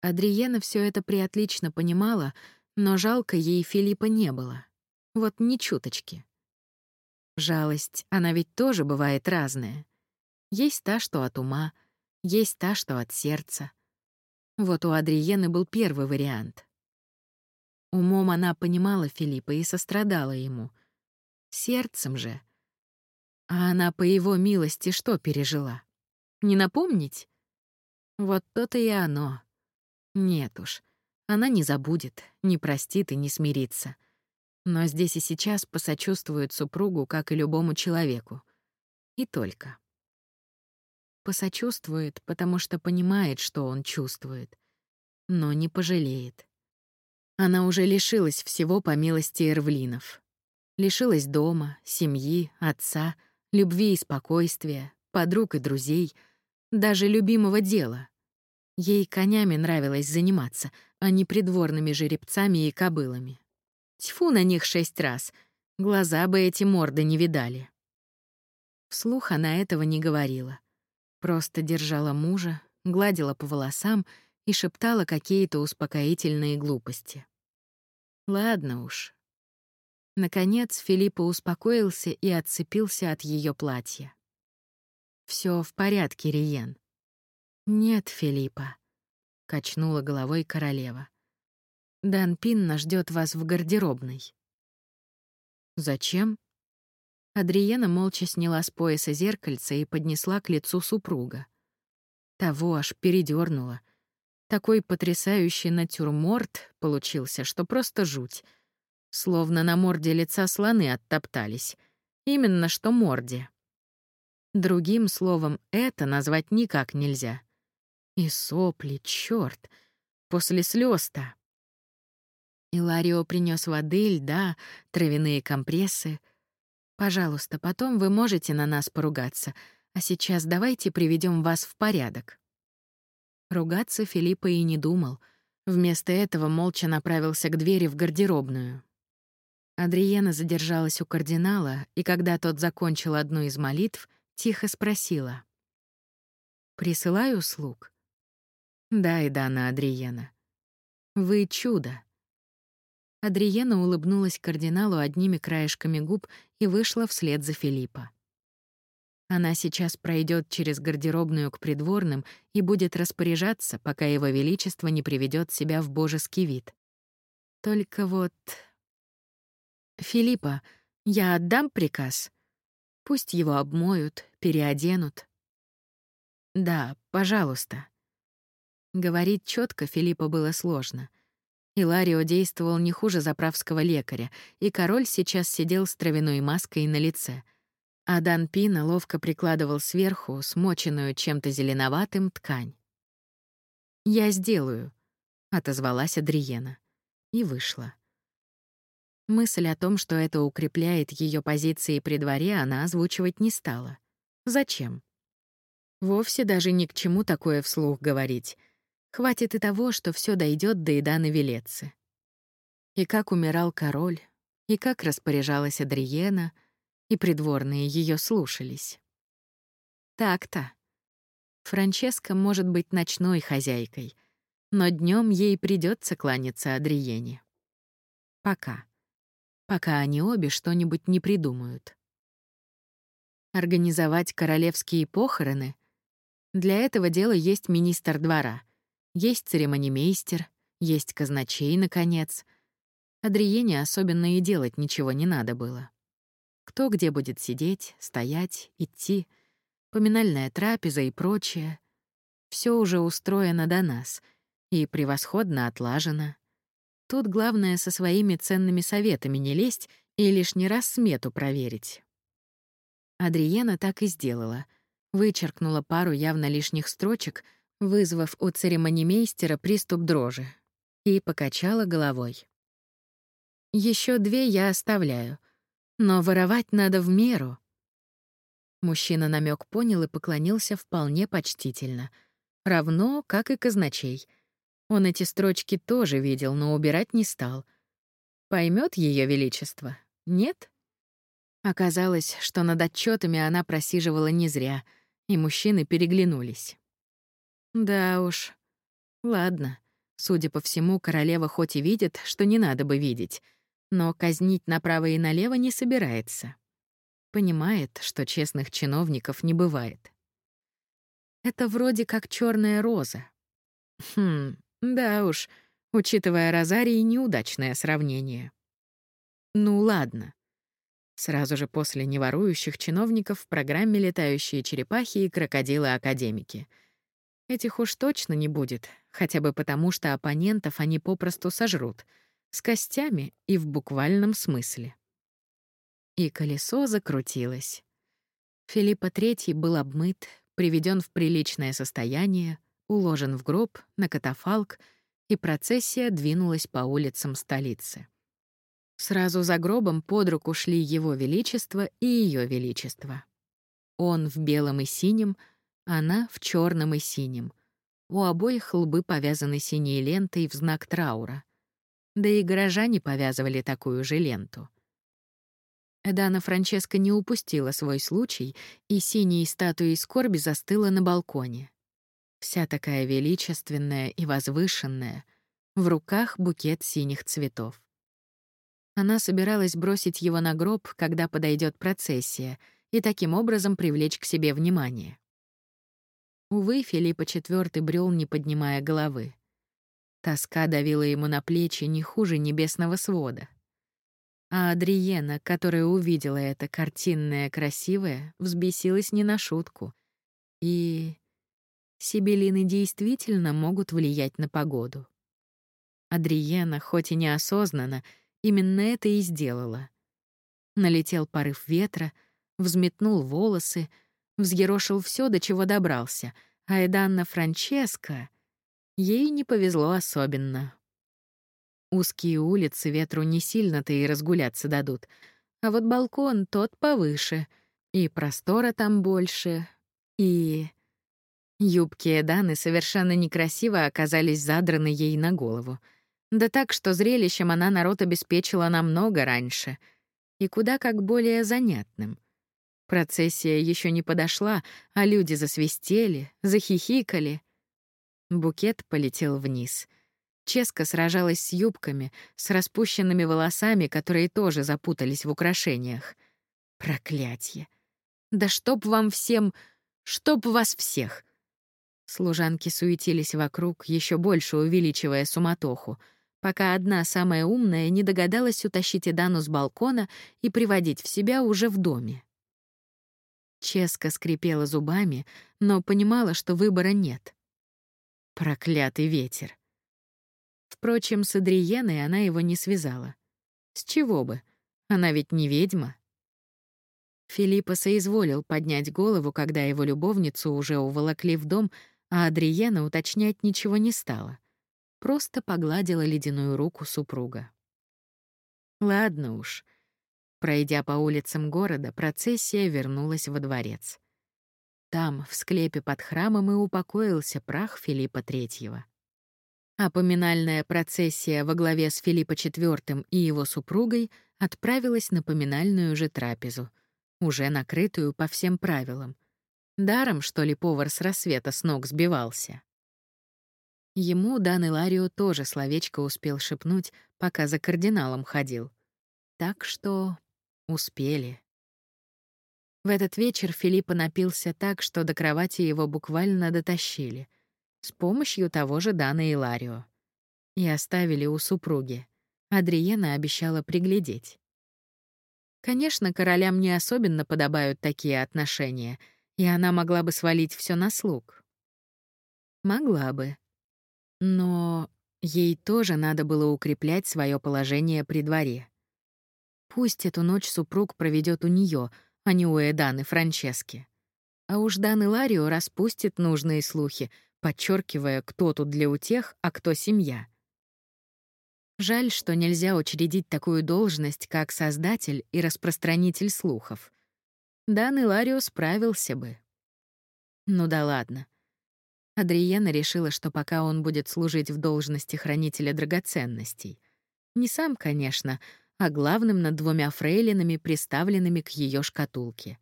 Адриена все это приотлично понимала, но жалко ей Филиппа не было. Вот ни чуточки. Жалость, она ведь тоже бывает разная. Есть та, что от ума, есть та, что от сердца. Вот у Адриены был первый вариант. Умом она понимала Филиппа и сострадала ему. Сердцем же. А она по его милости что пережила? Не напомнить? Вот то-то и оно. Нет уж, она не забудет, не простит и не смирится. Но здесь и сейчас посочувствует супругу, как и любому человеку. И только посочувствует, потому что понимает, что он чувствует, но не пожалеет. Она уже лишилась всего по милости Эрвлинов. Лишилась дома, семьи, отца, любви и спокойствия, подруг и друзей, даже любимого дела. Ей конями нравилось заниматься, а не придворными жеребцами и кобылами. Тьфу на них шесть раз, глаза бы эти морды не видали. Вслух она этого не говорила. Просто держала мужа, гладила по волосам и шептала какие-то успокоительные глупости. Ладно уж. Наконец Филиппа успокоился и отцепился от ее платья. Все в порядке, Риен». «Нет, Филиппа», — качнула головой королева. «Дан Пинна ждет вас в гардеробной». «Зачем?» Адриена молча сняла с пояса зеркальце и поднесла к лицу супруга. Того аж передернула. Такой потрясающий натюрморт получился, что просто жуть. Словно на морде лица слоны оттоптались. Именно что морде. Другим словом, это назвать никак нельзя. И сопли, чёрт, после слёз-то. Иларио принёс воды, льда, травяные компрессы. Пожалуйста, потом вы можете на нас поругаться, а сейчас давайте приведём вас в порядок. Ругаться Филиппа и не думал. Вместо этого молча направился к двери в гардеробную. Адриена задержалась у кардинала, и когда тот закончил одну из молитв, тихо спросила. «Присылаю слуг?» «Да, и Дана Адриена. Вы чудо». Адриена улыбнулась кардиналу одними краешками губ и вышла вслед за Филиппа. Она сейчас пройдет через гардеробную к придворным и будет распоряжаться, пока его величество не приведет себя в божеский вид. Только вот «Филиппа, я отдам приказ. Пусть его обмоют, переоденут». «Да, пожалуйста». Говорить четко Филиппа было сложно. Иларио действовал не хуже заправского лекаря, и король сейчас сидел с травяной маской на лице. А Дан Пина ловко прикладывал сверху смоченную чем-то зеленоватым ткань. «Я сделаю», — отозвалась Адриена. И вышла. Мысль о том, что это укрепляет ее позиции при дворе, она озвучивать не стала. Зачем? Вовсе даже ни к чему такое вслух говорить. Хватит и того, что все дойдет до Иданы Велецы. И как умирал король, и как распоряжалась Адриена, и придворные ее слушались. Так-то. Франческа может быть ночной хозяйкой, но днем ей придется кланяться Адриене. Пока пока они обе что-нибудь не придумают. Организовать королевские похороны? Для этого дела есть министр двора, есть церемонимейстер, есть казначей, наконец. Адриене особенно и делать ничего не надо было. Кто где будет сидеть, стоять, идти, поминальная трапеза и прочее. Все уже устроено до нас и превосходно отлажено. Тут главное со своими ценными советами не лезть и лишний раз смету проверить. Адриена так и сделала. Вычеркнула пару явно лишних строчек, вызвав у церемонимейстера приступ дрожи, и покачала головой. Еще две я оставляю, но воровать надо в меру. Мужчина намек понял и поклонился вполне почтительно, равно как и казначей — он эти строчки тоже видел, но убирать не стал. Поймет ее величество? Нет? Оказалось, что над отчетами она просиживала не зря, и мужчины переглянулись. Да уж. Ладно. Судя по всему, королева хоть и видит, что не надо бы видеть, но казнить направо и налево не собирается. Понимает, что честных чиновников не бывает. Это вроде как черная роза. Хм, да уж, учитывая Розарий, неудачное сравнение. Ну ладно. Сразу же после неворующих чиновников в программе «Летающие черепахи» и «Крокодилы-академики». Этих уж точно не будет, хотя бы потому, что оппонентов они попросту сожрут, с костями и в буквальном смысле. И колесо закрутилось. Филиппа III был обмыт, приведен в приличное состояние, уложен в гроб, на катафалк, и процессия двинулась по улицам столицы. Сразу за гробом под руку шли Его Величество и Ее Величество. Он в белом и синем, она в черном и синем. У обоих лбы повязаны синей лентой в знак траура. Да и горожане повязывали такую же ленту. Эдана Франческа не упустила свой случай, и синей статуей скорби застыла на балконе. Вся такая величественная и возвышенная, в руках букет синих цветов. Она собиралась бросить его на гроб, когда подойдет процессия, и таким образом привлечь к себе внимание. Увы, Филиппа IV брел, не поднимая головы. Тоска давила ему на плечи не хуже небесного свода. А Адриена, которая увидела это картинное красивое, взбесилась не на шутку. И сибелины действительно могут влиять на погоду. Адриена, хоть и неосознанно, именно это и сделала. Налетел порыв ветра, взметнул волосы, взъерошил все, до чего добрался, а Эданна Франческа... Ей не повезло особенно. Узкие улицы ветру не сильно-то и разгуляться дадут, а вот балкон тот повыше, и простора там больше, и... Юбки Эданы совершенно некрасиво оказались задраны ей на голову — да так, что зрелищем она народ обеспечила намного раньше и куда как более занятным. Процессия еще не подошла, а люди засвистели, захихикали. Букет полетел вниз. Ческа сражалась с юбками, с распущенными волосами, которые тоже запутались в украшениях. Проклятье. Да чтоб вам всем, чтоб вас всех. Служанки суетились вокруг, еще больше увеличивая суматоху — пока одна самая умная не догадалась утащить Идану с балкона и приводить в себя уже в доме. Ческа скрипела зубами, но понимала, что выбора нет. Проклятый ветер. Впрочем, с Адриеной она его не связала. С чего бы? Она ведь не ведьма. Филиппа соизволил поднять голову, когда его любовницу уже уволокли в дом, а Адриена уточнять ничего не стала — просто погладила ледяную руку супруга. Ладно уж. Пройдя по улицам города, процессия вернулась во дворец. Там, в склепе под храмом, и упокоился прах Филиппа III. А поминальная процессия во главе с Филиппа IV и его супругой отправилась на поминальную же трапезу, уже накрытую по всем правилам. Даром, что ли, повар с рассвета с ног сбивался. Ему Дан Иларио тоже словечко успел шепнуть, пока за кардиналом ходил. Так что успели. В этот вечер Филиппа напился так, что до кровати его буквально дотащили. С помощью того же Дана Иларио. И оставили у супруги. Адриена обещала приглядеть. Конечно, королям не особенно подобают такие отношения, и она могла бы свалить все на слуг. Могла бы. Но ей тоже надо было укреплять свое положение при дворе. Пусть эту ночь супруг проведет у нее, а не у Эданы Франчески. А уж Дан Иларио распустит нужные слухи, подчеркивая, кто тут для утех, а кто семья. Жаль, что нельзя учредить такую должность, как создатель и распространитель слухов. Дан Иларио справился бы. Ну да ладно. Адриена решила, что пока он будет служить в должности хранителя драгоценностей. Не сам, конечно, а главным над двумя фрейлинами, приставленными к ее шкатулке.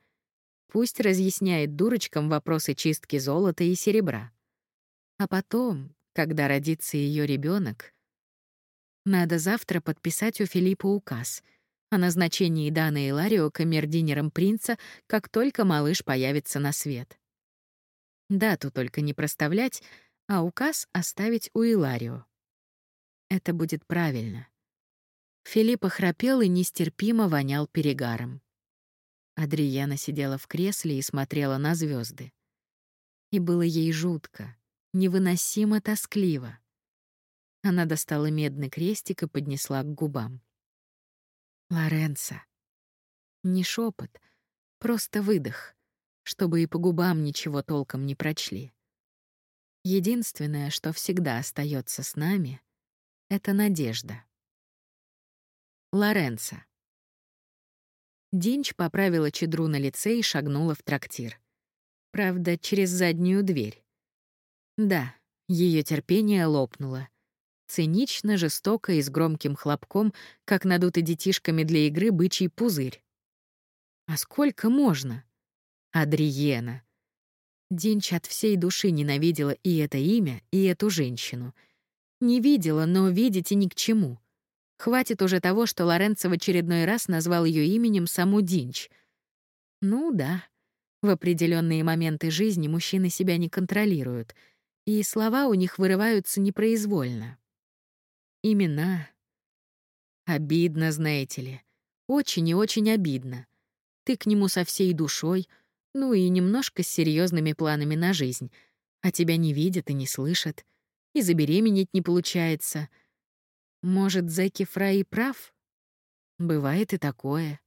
Пусть разъясняет дурочкам вопросы чистки золота и серебра. А потом, когда родится ее ребенок, надо завтра подписать у Филиппа указ о назначении Даны Иларио камердинером принца, как только малыш появится на свет. Дату только не проставлять, а указ оставить у Иларио. Это будет правильно. Филиппа храпел и нестерпимо вонял перегаром. Адриена сидела в кресле и смотрела на звезды. И было ей жутко, невыносимо тоскливо. Она достала медный крестик и поднесла к губам. Лоренцо. Не шепот, просто выдох чтобы и по губам ничего толком не прочли. Единственное, что всегда остается с нами, — это надежда. Лоренцо. Динч поправила чедру на лице и шагнула в трактир. Правда, через заднюю дверь. Да, ее терпение лопнуло. Цинично, жестоко и с громким хлопком, как надутый детишками для игры бычий пузырь. А сколько можно? Адриена. Динч от всей души ненавидела и это имя, и эту женщину. Не видела, но видеть и ни к чему. Хватит уже того, что Лоренцо в очередной раз назвал ее именем саму Динч. Ну да, в определенные моменты жизни мужчины себя не контролируют, и слова у них вырываются непроизвольно. Имена. Обидно, знаете ли. Очень и очень обидно. Ты к нему со всей душой, ну и немножко с серьезными планами на жизнь, а тебя не видят и не слышат, и забеременеть не получается. Может, Зеки Фрай прав? Бывает и такое.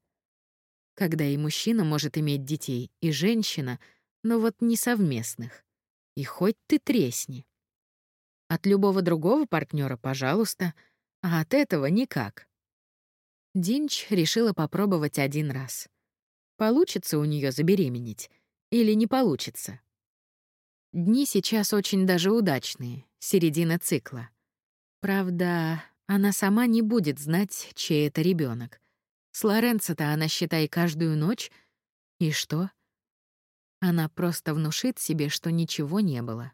Когда и мужчина может иметь детей, и женщина, но вот не совместных. И хоть ты тресни. От любого другого партнера, пожалуйста, а от этого никак. Динч решила попробовать один раз. Получится у нее забеременеть или не получится? Дни сейчас очень даже удачные, середина цикла. Правда, она сама не будет знать, чей это ребенок. С Лоренцо-то она, считай, каждую ночь. И что? Она просто внушит себе, что ничего не было.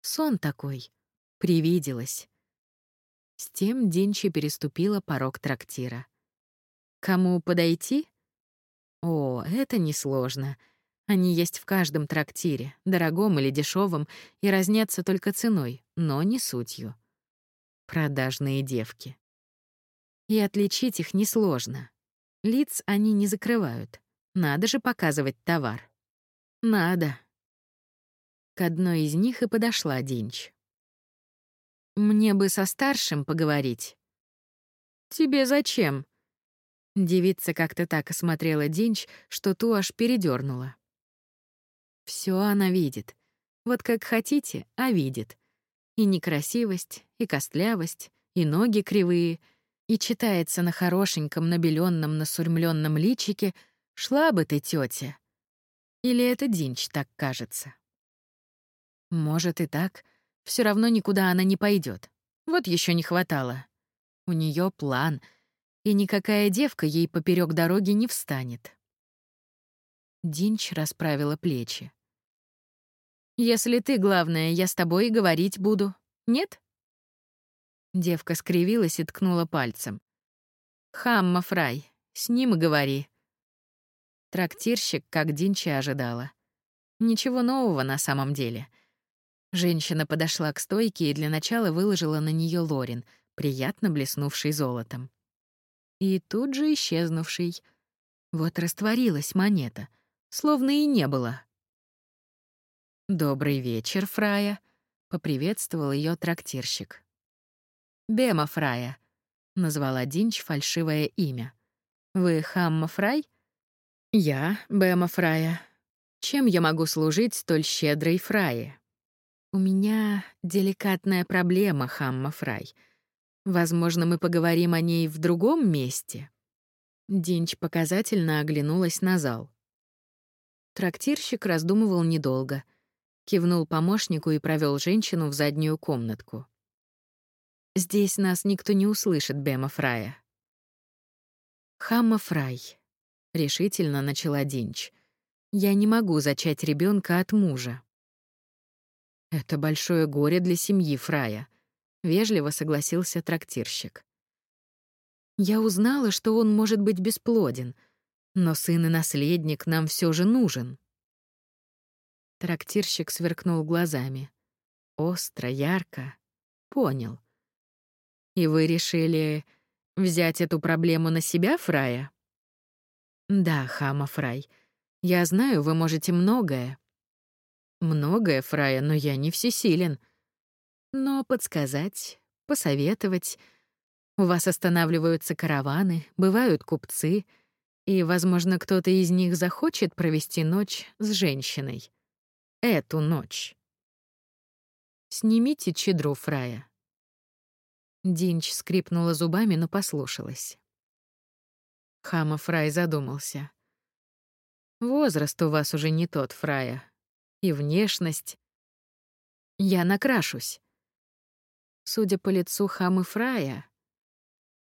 Сон такой. Привиделась. С тем Динчи переступила порог трактира. Кому подойти? О, это несложно. Они есть в каждом трактире, дорогом или дешевом, и разнятся только ценой, но не сутью. Продажные девки. И отличить их несложно. Лиц они не закрывают. Надо же показывать товар. Надо. К одной из них и подошла Динч. Мне бы со старшим поговорить. Тебе зачем? Девица как-то так осмотрела Динч, что ту аж передернула. Все она видит. Вот как хотите, а видит. И некрасивость, и костлявость, и ноги кривые, и читается на хорошеньком, набеленном, насурмленном личике «Шла бы ты, тетя. Или это Динч так кажется? Может и так, все равно никуда она не пойдет. Вот еще не хватало. У нее план, и никакая девка ей поперек дороги не встанет. Динч расправила плечи. «Если ты, главное, я с тобой и говорить буду. Нет?» Девка скривилась и ткнула пальцем. «Хамма Фрай, с ним и говори». Трактирщик, как Динчи ожидала. Ничего нового на самом деле — Женщина подошла к стойке и для начала выложила на нее лорин, приятно блеснувший золотом. И тут же исчезнувший. Вот растворилась монета, словно и не было. «Добрый вечер, Фрая», — поприветствовал ее трактирщик. «Бема Фрая», — назвала Динч фальшивое имя. «Вы Хамма Фрай?» «Я, Бема Фрая. Чем я могу служить столь щедрой Фрае?» «У меня деликатная проблема, Хамма Фрай. Возможно, мы поговорим о ней в другом месте?» Динч показательно оглянулась на зал. Трактирщик раздумывал недолго. Кивнул помощнику и провел женщину в заднюю комнатку. «Здесь нас никто не услышит, Бема Фрая». «Хамма Фрай», — решительно начала Динч. «Я не могу зачать ребенка от мужа». Это большое горе для семьи Фрая, вежливо согласился трактирщик. Я узнала, что он может быть бесплоден, но сын и наследник нам все же нужен. Трактирщик сверкнул глазами. Остро, ярко. Понял. И вы решили взять эту проблему на себя, Фрая? Да, Хама Фрай. Я знаю, вы можете многое, Многое, Фрая, но я не всесилен. Но подсказать, посоветовать. У вас останавливаются караваны, бывают купцы, и, возможно, кто-то из них захочет провести ночь с женщиной. Эту ночь. Снимите чедру, Фрая. Динч скрипнула зубами, но послушалась. Хама Фрай задумался. Возраст у вас уже не тот, Фрая и внешность. Я накрашусь. Судя по лицу Хамы Фрая,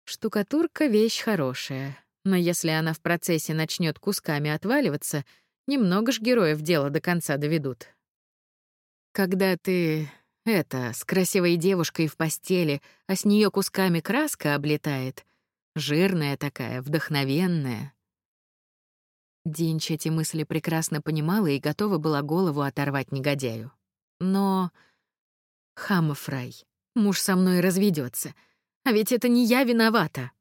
штукатурка — вещь хорошая, но если она в процессе начнет кусками отваливаться, немного ж героев дело до конца доведут. Когда ты Это, с красивой девушкой в постели, а с нее кусками краска облетает. Жирная такая, вдохновенная. Динч эти мысли прекрасно понимала и готова была голову оторвать негодяю. Но... Хамафрай, муж со мной разведется, а ведь это не я виновата.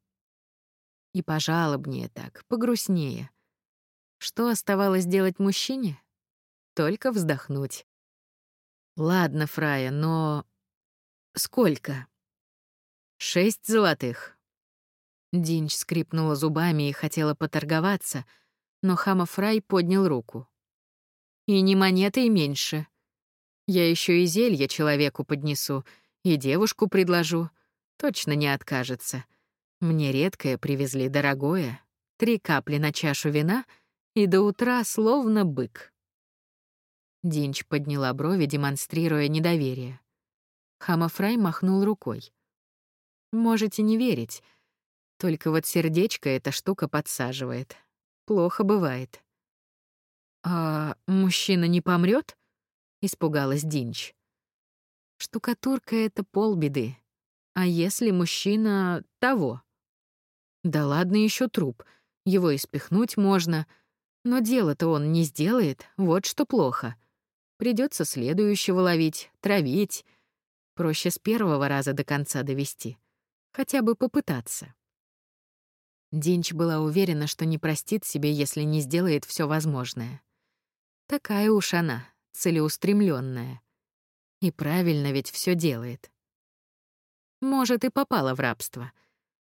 И пожалобнее так, погрустнее. Что оставалось делать мужчине? Только вздохнуть. Ладно, Фрая, но... Сколько? Шесть золотых. Динч скрипнула зубами и хотела поторговаться, но Хама Фрай поднял руку. И не монетой меньше. Я еще и зелье человеку поднесу, и девушку предложу. Точно не откажется. Мне редкое привезли, дорогое. Три капли на чашу вина, и до утра словно бык. Динч подняла брови, демонстрируя недоверие. Хамафрай махнул рукой. «Можете не верить. Только вот сердечко эта штука подсаживает. Плохо бывает». «А мужчина не помрет? испугалась Динч. «Штукатурка — это полбеды. А если мужчина того?» «Да ладно еще труп. Его испихнуть можно. Но дело-то он не сделает, вот что плохо. Придется следующего ловить, травить. Проще с первого раза до конца довести. Хотя бы попытаться. Динч была уверена, что не простит себе, если не сделает все возможное. Такая уж она, целеустремленная. И правильно ведь все делает. Может, и попала в рабство.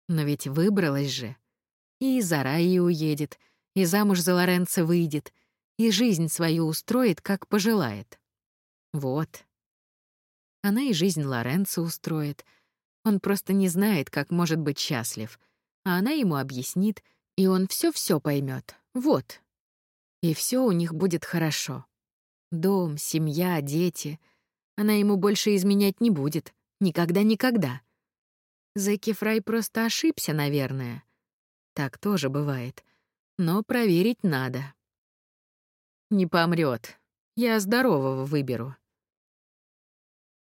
Но ведь выбралась же. И из Араи уедет, и замуж за Лоренцо выйдет — и жизнь свою устроит, как пожелает. Вот. Она и жизнь Лоренцо устроит. Он просто не знает, как может быть счастлив. А она ему объяснит, и он все-все поймет. Вот. И все у них будет хорошо. Дом, семья, дети. Она ему больше изменять не будет. Никогда-никогда. Зэки Фрай просто ошибся, наверное. Так тоже бывает. Но проверить надо. Не помрет. Я здорового выберу.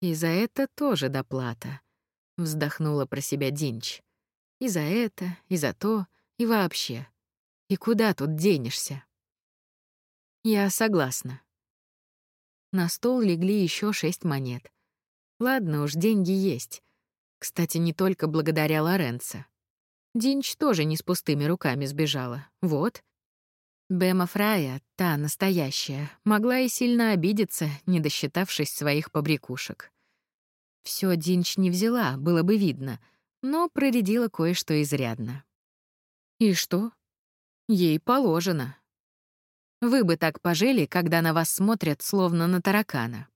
И за это тоже доплата. Вздохнула про себя Динч. И за это, и за то, и вообще. И куда тут денешься? Я согласна. На стол легли еще шесть монет. Ладно уж, деньги есть. Кстати, не только благодаря Лоренцо. Динч тоже не с пустыми руками сбежала. Вот, Бема Фрая, та настоящая, могла и сильно обидеться, не досчитавшись своих побрякушек. Все Динч не взяла, было бы видно, но проредила кое-что изрядно. И что? Ей положено. Вы бы так пожили, когда на вас смотрят, словно на таракана.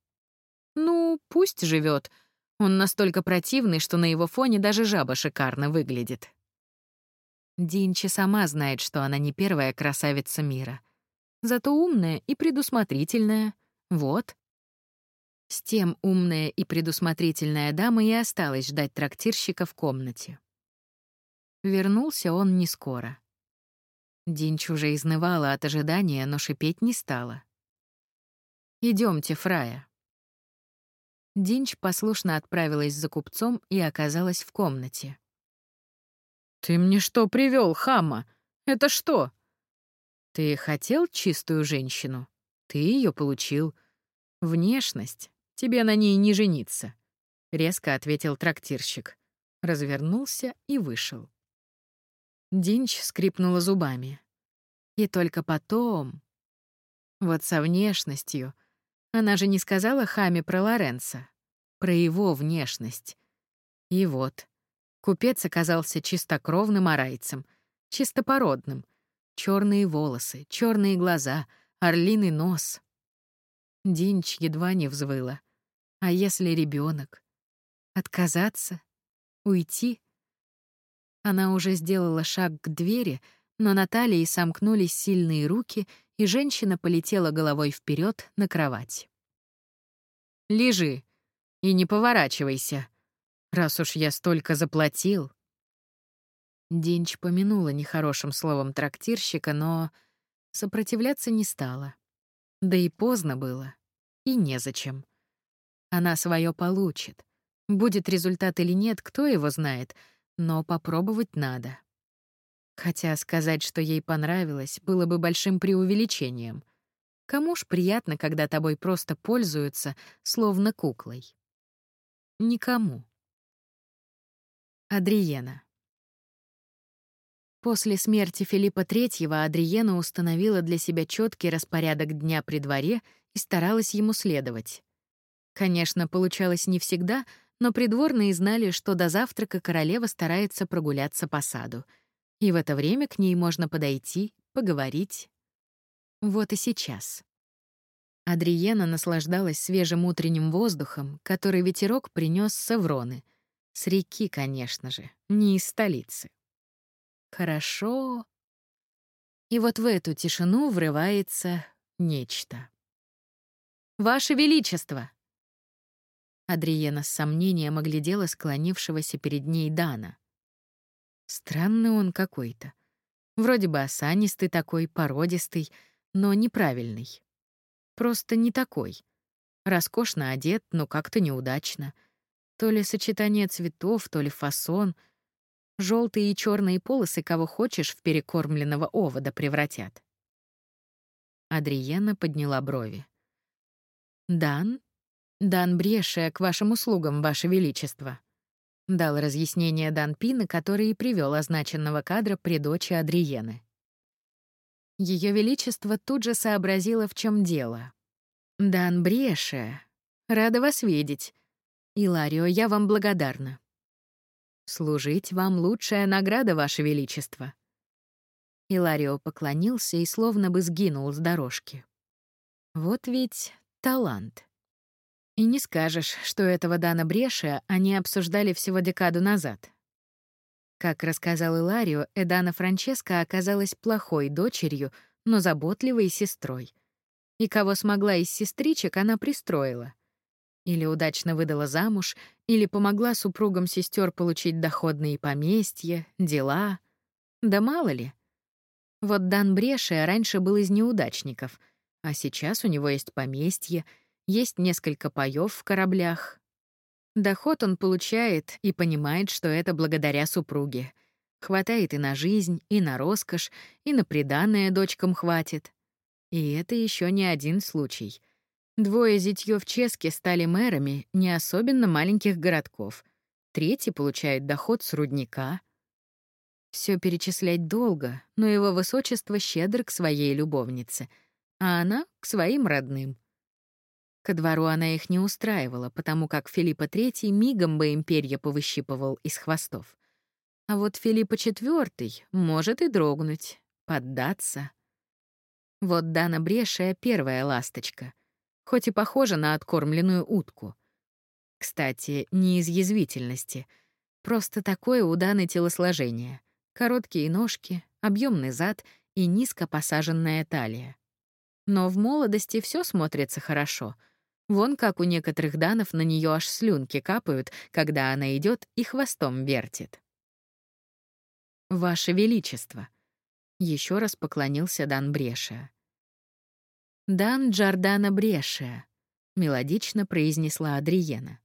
Ну, пусть живет. Он настолько противный, что на его фоне даже жаба шикарно выглядит. Динчи сама знает, что она не первая красавица мира. Зато умная и предусмотрительная. Вот. С тем умная и предусмотрительная дама и осталась ждать трактирщика в комнате. Вернулся он не скоро. Динч уже изнывала от ожидания, но шипеть не стала. Идемте, Фрая. Динч послушно отправилась за купцом и оказалась в комнате. «Ты мне что привел, хама? Это что?» «Ты хотел чистую женщину? Ты ее получил. Внешность. Тебе на ней не жениться», — резко ответил трактирщик. Развернулся и вышел. Динч скрипнула зубами. И только потом... Вот со внешностью. Она же не сказала Хаме про Лоренца, про его внешность. И вот, Купец оказался чистокровным арайцем, чистопородным. Черные волосы, черные глаза, орлиный нос. Динч едва не взвыла. А если ребенок? Отказаться? Уйти? Она уже сделала шаг к двери, но на талии сомкнулись сильные руки, и женщина полетела головой вперед на кровать. «Лежи и не поворачивайся», раз уж я столько заплатил. Динч помянула нехорошим словом трактирщика, но сопротивляться не стала. Да и поздно было, и незачем. Она свое получит. Будет результат или нет, кто его знает, но попробовать надо. Хотя сказать, что ей понравилось, было бы большим преувеличением. Кому ж приятно, когда тобой просто пользуются, словно куклой? Никому. Адриена. После смерти Филиппа III Адриена установила для себя четкий распорядок дня при дворе и старалась ему следовать. Конечно, получалось не всегда, но придворные знали, что до завтрака королева старается прогуляться по саду — и в это время к ней можно подойти, поговорить. Вот и сейчас. Адриена наслаждалась свежим утренним воздухом, который ветерок принес с Эвроны. С реки, конечно же, не из столицы. Хорошо. И вот в эту тишину врывается нечто. «Ваше Величество!» Адриена с сомнением оглядела склонившегося перед ней Дана. Странный он какой-то. Вроде бы осанистый такой, породистый, но неправильный. Просто не такой. Роскошно одет, но как-то неудачно. То ли сочетание цветов, то ли фасон. Желтые и черные полосы кого хочешь в перекормленного овода превратят. Адриена подняла брови. «Дан? Дан Брешия, к вашим услугам, ваше величество». Дал разъяснение Дан Пина, который и привел означенного кадра при дочи Адриены. Ее Величество тут же сообразило, в чем дело. «Дан Бреше, рада вас видеть. Иларио, я вам благодарна. Служить вам лучшая награда, Ваше Величество». Иларио поклонился и словно бы сгинул с дорожки. Вот ведь талант. И не скажешь, что этого Дана Бреша они обсуждали всего декаду назад. Как рассказал Иларио, Эдана Франческа оказалась плохой дочерью, но заботливой сестрой. И кого смогла из сестричек, она пристроила. Или удачно выдала замуж, или помогла супругам сестер получить доходные поместья, дела. Да мало ли. Вот Дан Бреша раньше был из неудачников, а сейчас у него есть поместье — есть несколько паёв в кораблях. Доход он получает и понимает, что это благодаря супруге. Хватает и на жизнь, и на роскошь, и на приданное дочкам хватит. И это еще не один случай. Двое зятьёв Чески стали мэрами не особенно маленьких городков. Третий получает доход с рудника. Все перечислять долго, но его высочество щедр к своей любовнице, а она — к своим родным. Ко двору она их не устраивала, потому как Филиппа III мигом бы империя повыщипывал из хвостов. А вот Филиппа IV может и дрогнуть, поддаться. Вот Дана Брешая — первая ласточка, хоть и похожа на откормленную утку. Кстати, не из язвительности, просто такое у Даны телосложение. Короткие ножки, объемный зад и низко посаженная талия. Но в молодости все смотрится хорошо — Вон как у некоторых данов на нее аж слюнки капают, когда она идет и хвостом вертит. «Ваше Величество!» — еще раз поклонился Дан Брешия. «Дан Джордана Брешия», — мелодично произнесла Адриена.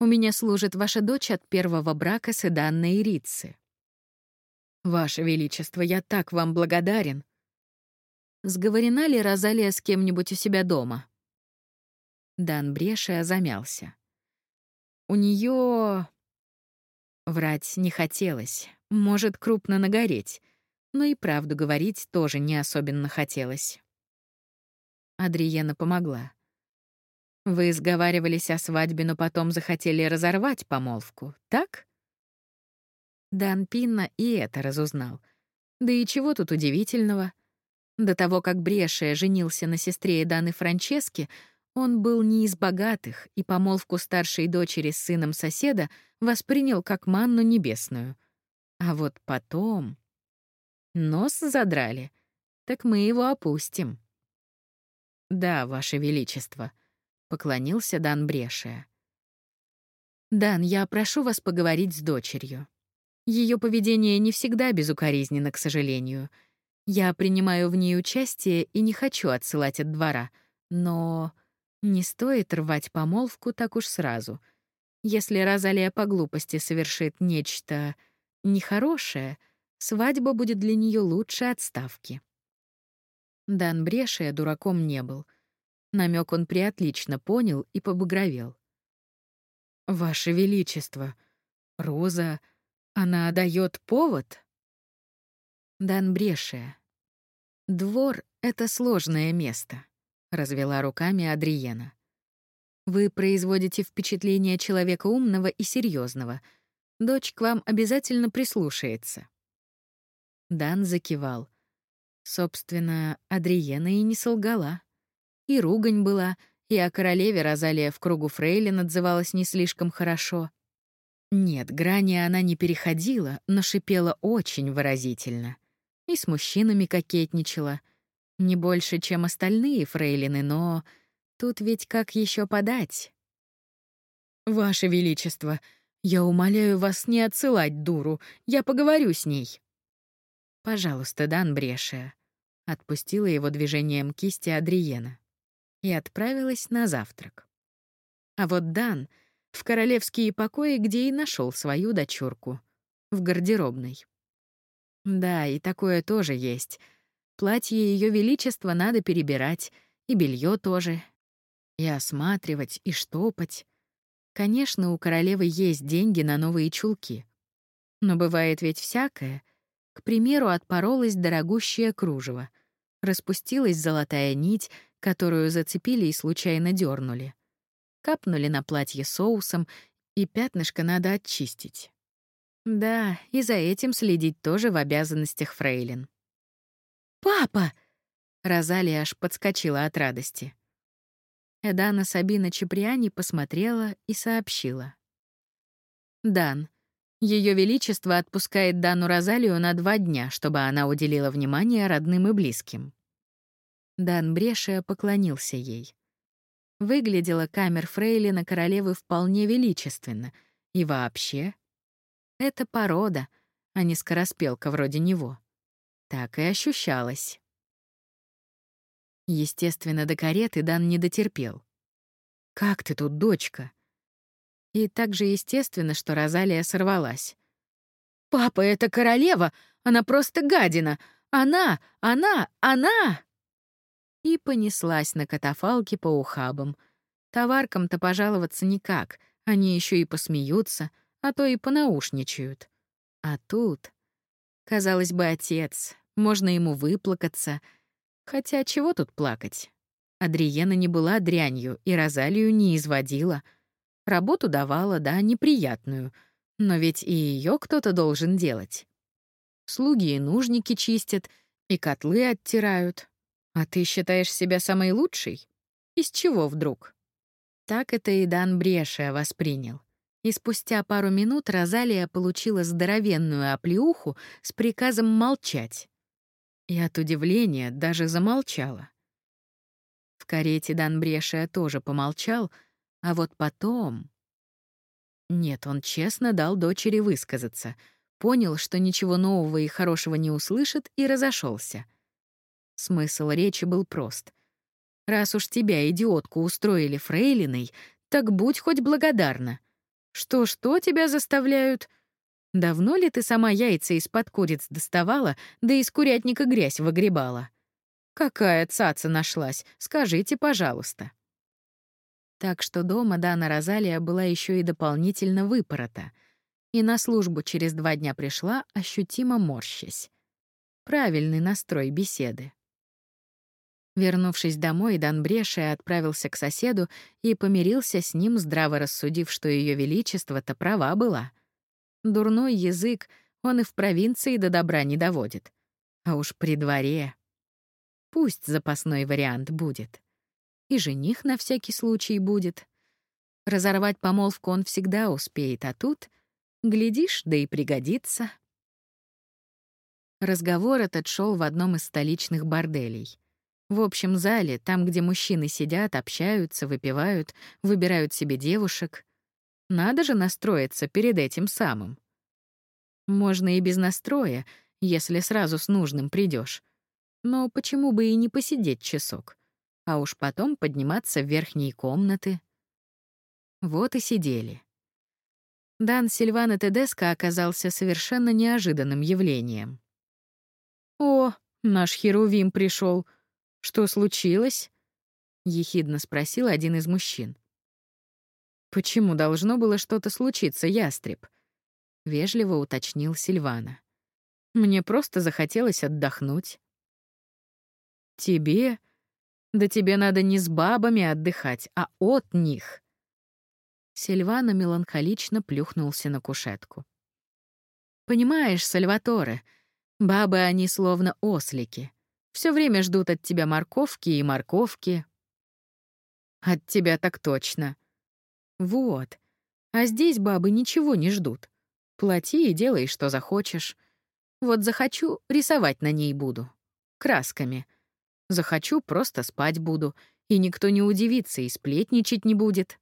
«У меня служит ваша дочь от первого брака с Иданной Рицы». «Ваше Величество, я так вам благодарен!» Сговорена ли Розалия с кем-нибудь у себя дома? Дан Брешия замялся. У нее Врать не хотелось, может крупно нагореть, но и правду говорить тоже не особенно хотелось. Адриена помогла. Вы сговаривались о свадьбе, но потом захотели разорвать помолвку, так? Дан Пинна и это разузнал. Да и чего тут удивительного? До того, как Брешия женился на сестре Даны Франчески, он был не из богатых и помолвку старшей дочери с сыном соседа воспринял как манну небесную. А вот потом... Нос задрали. Так мы его опустим. «Да, Ваше Величество», — поклонился Дан Брешия. «Дан, я прошу вас поговорить с дочерью. Ее поведение не всегда безукоризненно, к сожалению. Я принимаю в ней участие и не хочу отсылать от двора, но Не стоит рвать помолвку так уж сразу. Если Розалия по глупости совершит нечто нехорошее, свадьба будет для нее лучше отставки. Дан Брешия дураком не был. Намек он приотлично понял и побагровел. «Ваше Величество, Роза, она дает повод?» Дан Брешия. Двор — это сложное место, — развела руками Адриена. Вы производите впечатление человека умного и серьезного. Дочь к вам обязательно прислушается. Дан закивал. Собственно, Адриена и не солгала. И ругань была, и о королеве Розалия в кругу фрейлин отзывалась не слишком хорошо. Нет, грани она не переходила, но шипела очень выразительно. И с мужчинами кокетничала. Не больше, чем остальные фрейлины, но тут ведь как еще подать? «Ваше Величество, я умоляю вас не отсылать дуру, я поговорю с ней». «Пожалуйста, Дан Брешия», — отпустила его движением кисти Адриена и отправилась на завтрак. А вот Дан в королевские покои, где и нашел свою дочурку, в гардеробной. Да, и такое тоже есть. Платье Ее Величества надо перебирать, и белье тоже. И осматривать, и штопать. Конечно, у королевы есть деньги на новые чулки. Но бывает ведь всякое. К примеру, отпоролась дорогущее кружево. Распустилась золотая нить, которую зацепили и случайно дернули. Капнули на платье соусом, и пятнышко надо очистить. Да, и за этим следить тоже в обязанностях фрейлин. «Папа!» — Розалия аж подскочила от радости. Эдана Сабина Чеприани посмотрела и сообщила. «Дан, Ее Величество отпускает Дану Розалию на два дня, чтобы она уделила внимание родным и близким». Дан Брешия поклонился ей. Выглядела камер Фрейлина королевы вполне величественно. И вообще, это порода, а не скороспелка вроде него. Так и ощущалось. Естественно, до кареты Дан не дотерпел. «Как ты тут, дочка?» И также естественно, что Розалия сорвалась. «Папа, это королева! Она просто гадина! Она! Она! Она!» и понеслась на катафалке по ухабам. Товаркам-то пожаловаться никак, они еще и посмеются, а то и понаушничают. А тут... Казалось бы, отец, можно ему выплакаться. Хотя чего тут плакать? Адриена не была дрянью и Розалию не изводила. Работу давала, да, неприятную, но ведь и ее кто-то должен делать. Слуги и нужники чистят, и котлы оттирают, а ты считаешь себя самой лучшей? Из чего вдруг? Так это и Дан Брешия воспринял. И спустя пару минут Розалия получила здоровенную оплеуху с приказом молчать. И от удивления даже замолчала. В карете Дан Брешия тоже помолчал, а вот потом... Нет, он честно дал дочери высказаться, понял, что ничего нового и хорошего не услышит, и разошелся — Смысл речи был прост. «Раз уж тебя, идиотку, устроили фрейлиной, так будь хоть благодарна. Что-что тебя заставляют? Давно ли ты сама яйца из-под куриц доставала, да из курятника грязь выгребала? Какая цаца нашлась, скажите, пожалуйста». Так что дома Дана Розалия была еще и дополнительно выпорота, и на службу через два дня пришла, ощутимо морщась. Правильный настрой беседы. Вернувшись домой, Дан Брешия отправился к соседу и помирился с ним, здраво рассудив, что Ее Величество-то права была. Дурной язык он и в провинции до добра не доводит. А уж при дворе... Пусть запасной вариант будет. И жених на всякий случай будет. Разорвать помолвку он всегда успеет, а тут, глядишь, да и пригодится. Разговор этот шел в одном из столичных борделей — в общем зале, там, где мужчины сидят, общаются, выпивают, выбирают себе девушек. Надо же настроиться перед этим самым. Можно и без настроя, если сразу с нужным придешь. Но почему бы и не посидеть часок? А уж потом подниматься в верхние комнаты. Вот и сидели. Дан Сильвана Тедеско оказался совершенно неожиданным явлением. «О, наш Херувим пришел. Что случилось?» — ехидно спросил один из мужчин. «Почему должно было что-то случиться, ястреб?» — вежливо уточнил Сильвана. «Мне просто захотелось отдохнуть». «Тебе? Да тебе надо не с бабами отдыхать, а от них». Сильвана меланхолично плюхнулся на кушетку. «Понимаешь, Сальваторе, бабы они словно ослики. Все время ждут от тебя морковки и морковки». «От тебя так точно», вот. А здесь бабы ничего не ждут. Плати и делай, что захочешь. Вот захочу, рисовать на ней буду. Красками. Захочу, просто спать буду. И никто не удивится и сплетничать не будет.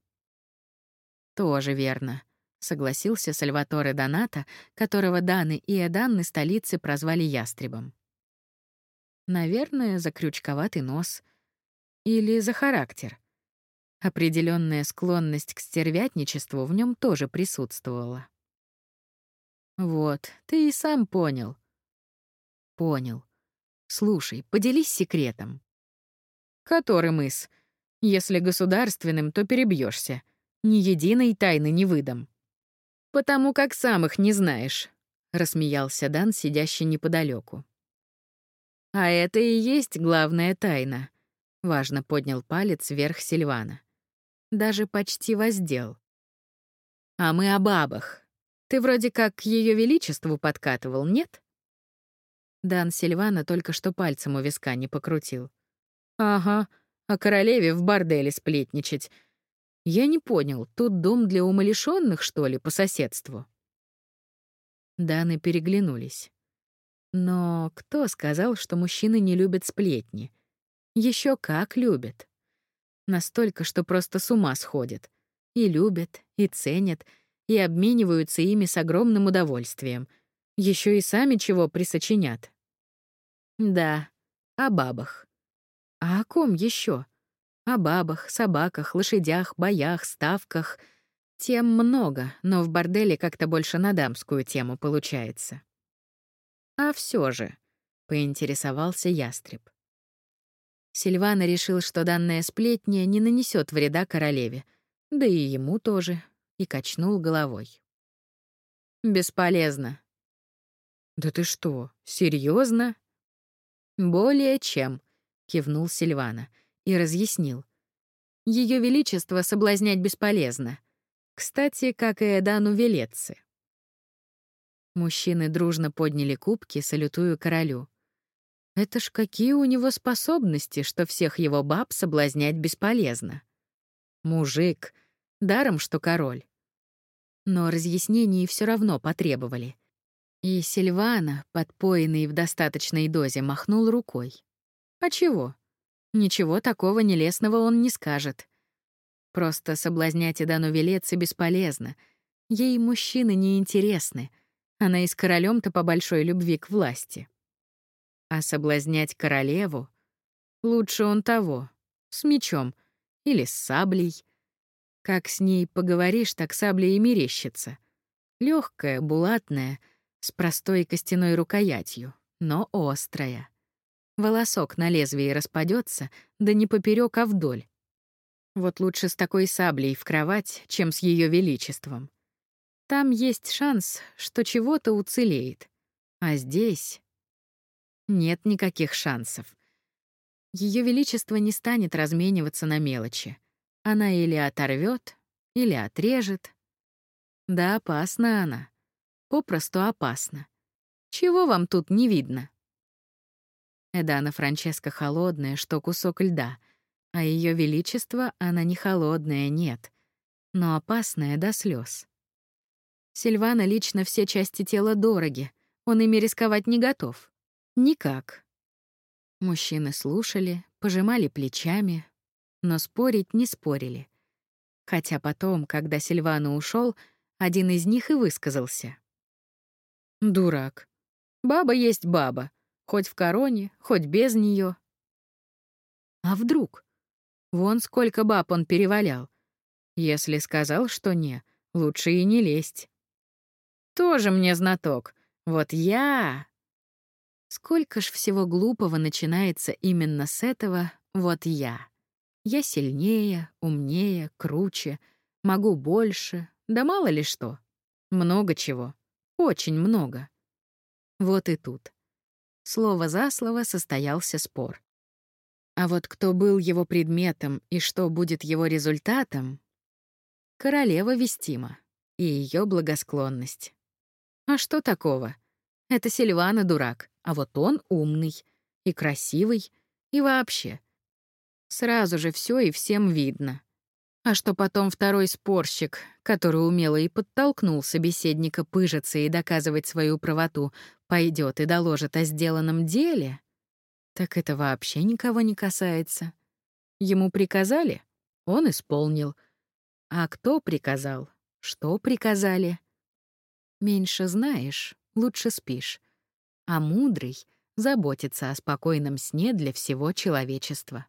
Тоже верно, согласился Сальваторе Доната, которого Даны и Эданны столицы прозвали ястребом. Наверное, за крючковатый нос. Или за характер. Определенная склонность к стервятничеству в нем тоже присутствовала. Вот, ты и сам понял. Понял. Слушай, поделись секретом. Который мыс? Если государственным, то перебьешься. Ни единой тайны не выдам. Потому как сам их не знаешь, рассмеялся Дан, сидящий неподалеку. А это и есть главная тайна. Важно поднял палец вверх Сильвана даже почти воздел. А мы о бабах. Ты вроде как к Ее Величеству подкатывал, нет? Дан Сильвана только что пальцем у виска не покрутил. Ага, о королеве в борделе сплетничать. Я не понял, тут дом для умалишенных, что ли, по соседству? Даны переглянулись. Но кто сказал, что мужчины не любят сплетни? Еще как любят. Настолько, что просто с ума сходят. И любят, и ценят, и обмениваются ими с огромным удовольствием. Еще и сами чего присочинят. Да, о бабах. А о ком еще? О бабах, собаках, лошадях, боях, ставках. Тем много, но в борделе как-то больше на дамскую тему получается. А все же, поинтересовался ястреб. Сильвана решил, что данная сплетня не нанесет вреда королеве, да и ему тоже, и качнул головой. «Бесполезно». «Да ты что, серьезно? «Более чем», — кивнул Сильвана и разъяснил. Ее величество соблазнять бесполезно. Кстати, как и Эдану Велецы». Мужчины дружно подняли кубки, салютуя королю. Это ж какие у него способности, что всех его баб соблазнять бесполезно. Мужик, даром что король. Но разъяснений все равно потребовали. И Сильвана, подпоенный в достаточной дозе, махнул рукой. А чего? Ничего такого нелестного он не скажет. Просто соблазнять Идану Велеце бесполезно. Ей мужчины не интересны. Она и с королем-то по большой любви к власти. А соблазнять королеву? Лучше он того, с мечом или с саблей. Как с ней поговоришь, так сабля и мерещится. Легкая, булатная, с простой костяной рукоятью, но острая. Волосок на лезвии распадется, да не поперек, а вдоль. Вот лучше с такой саблей в кровать, чем с ее величеством. Там есть шанс, что чего-то уцелеет. А здесь нет никаких шансов. Ее величество не станет размениваться на мелочи. Она или оторвет, или отрежет. Да, опасна она. Попросту опасна. Чего вам тут не видно? Эдана Франческа холодная, что кусок льда, а ее величество она не холодная, нет, но опасная до слез. Сильвана лично все части тела дороги, он ими рисковать не готов. Никак. Мужчины слушали, пожимали плечами, но спорить не спорили. Хотя потом, когда Сильвана ушел, один из них и высказался. «Дурак. Баба есть баба, хоть в короне, хоть без нее. А вдруг? Вон сколько баб он перевалял. Если сказал, что не, лучше и не лезть. Тоже мне знаток. Вот я... Сколько ж всего глупого начинается именно с этого «вот я». Я сильнее, умнее, круче, могу больше, да мало ли что. Много чего. Очень много. Вот и тут. Слово за слово состоялся спор. А вот кто был его предметом и что будет его результатом — королева Вестима и ее благосклонность. А что такого? Это Сильвана дурак, а вот он умный и красивый, и вообще — Сразу же все и всем видно. А что потом второй спорщик, который умело и подтолкнул собеседника пыжиться и доказывать свою правоту, пойдет и доложит о сделанном деле, так это вообще никого не касается. Ему приказали, он исполнил. А кто приказал, что приказали? Меньше знаешь, лучше спишь. А мудрый заботится о спокойном сне для всего человечества.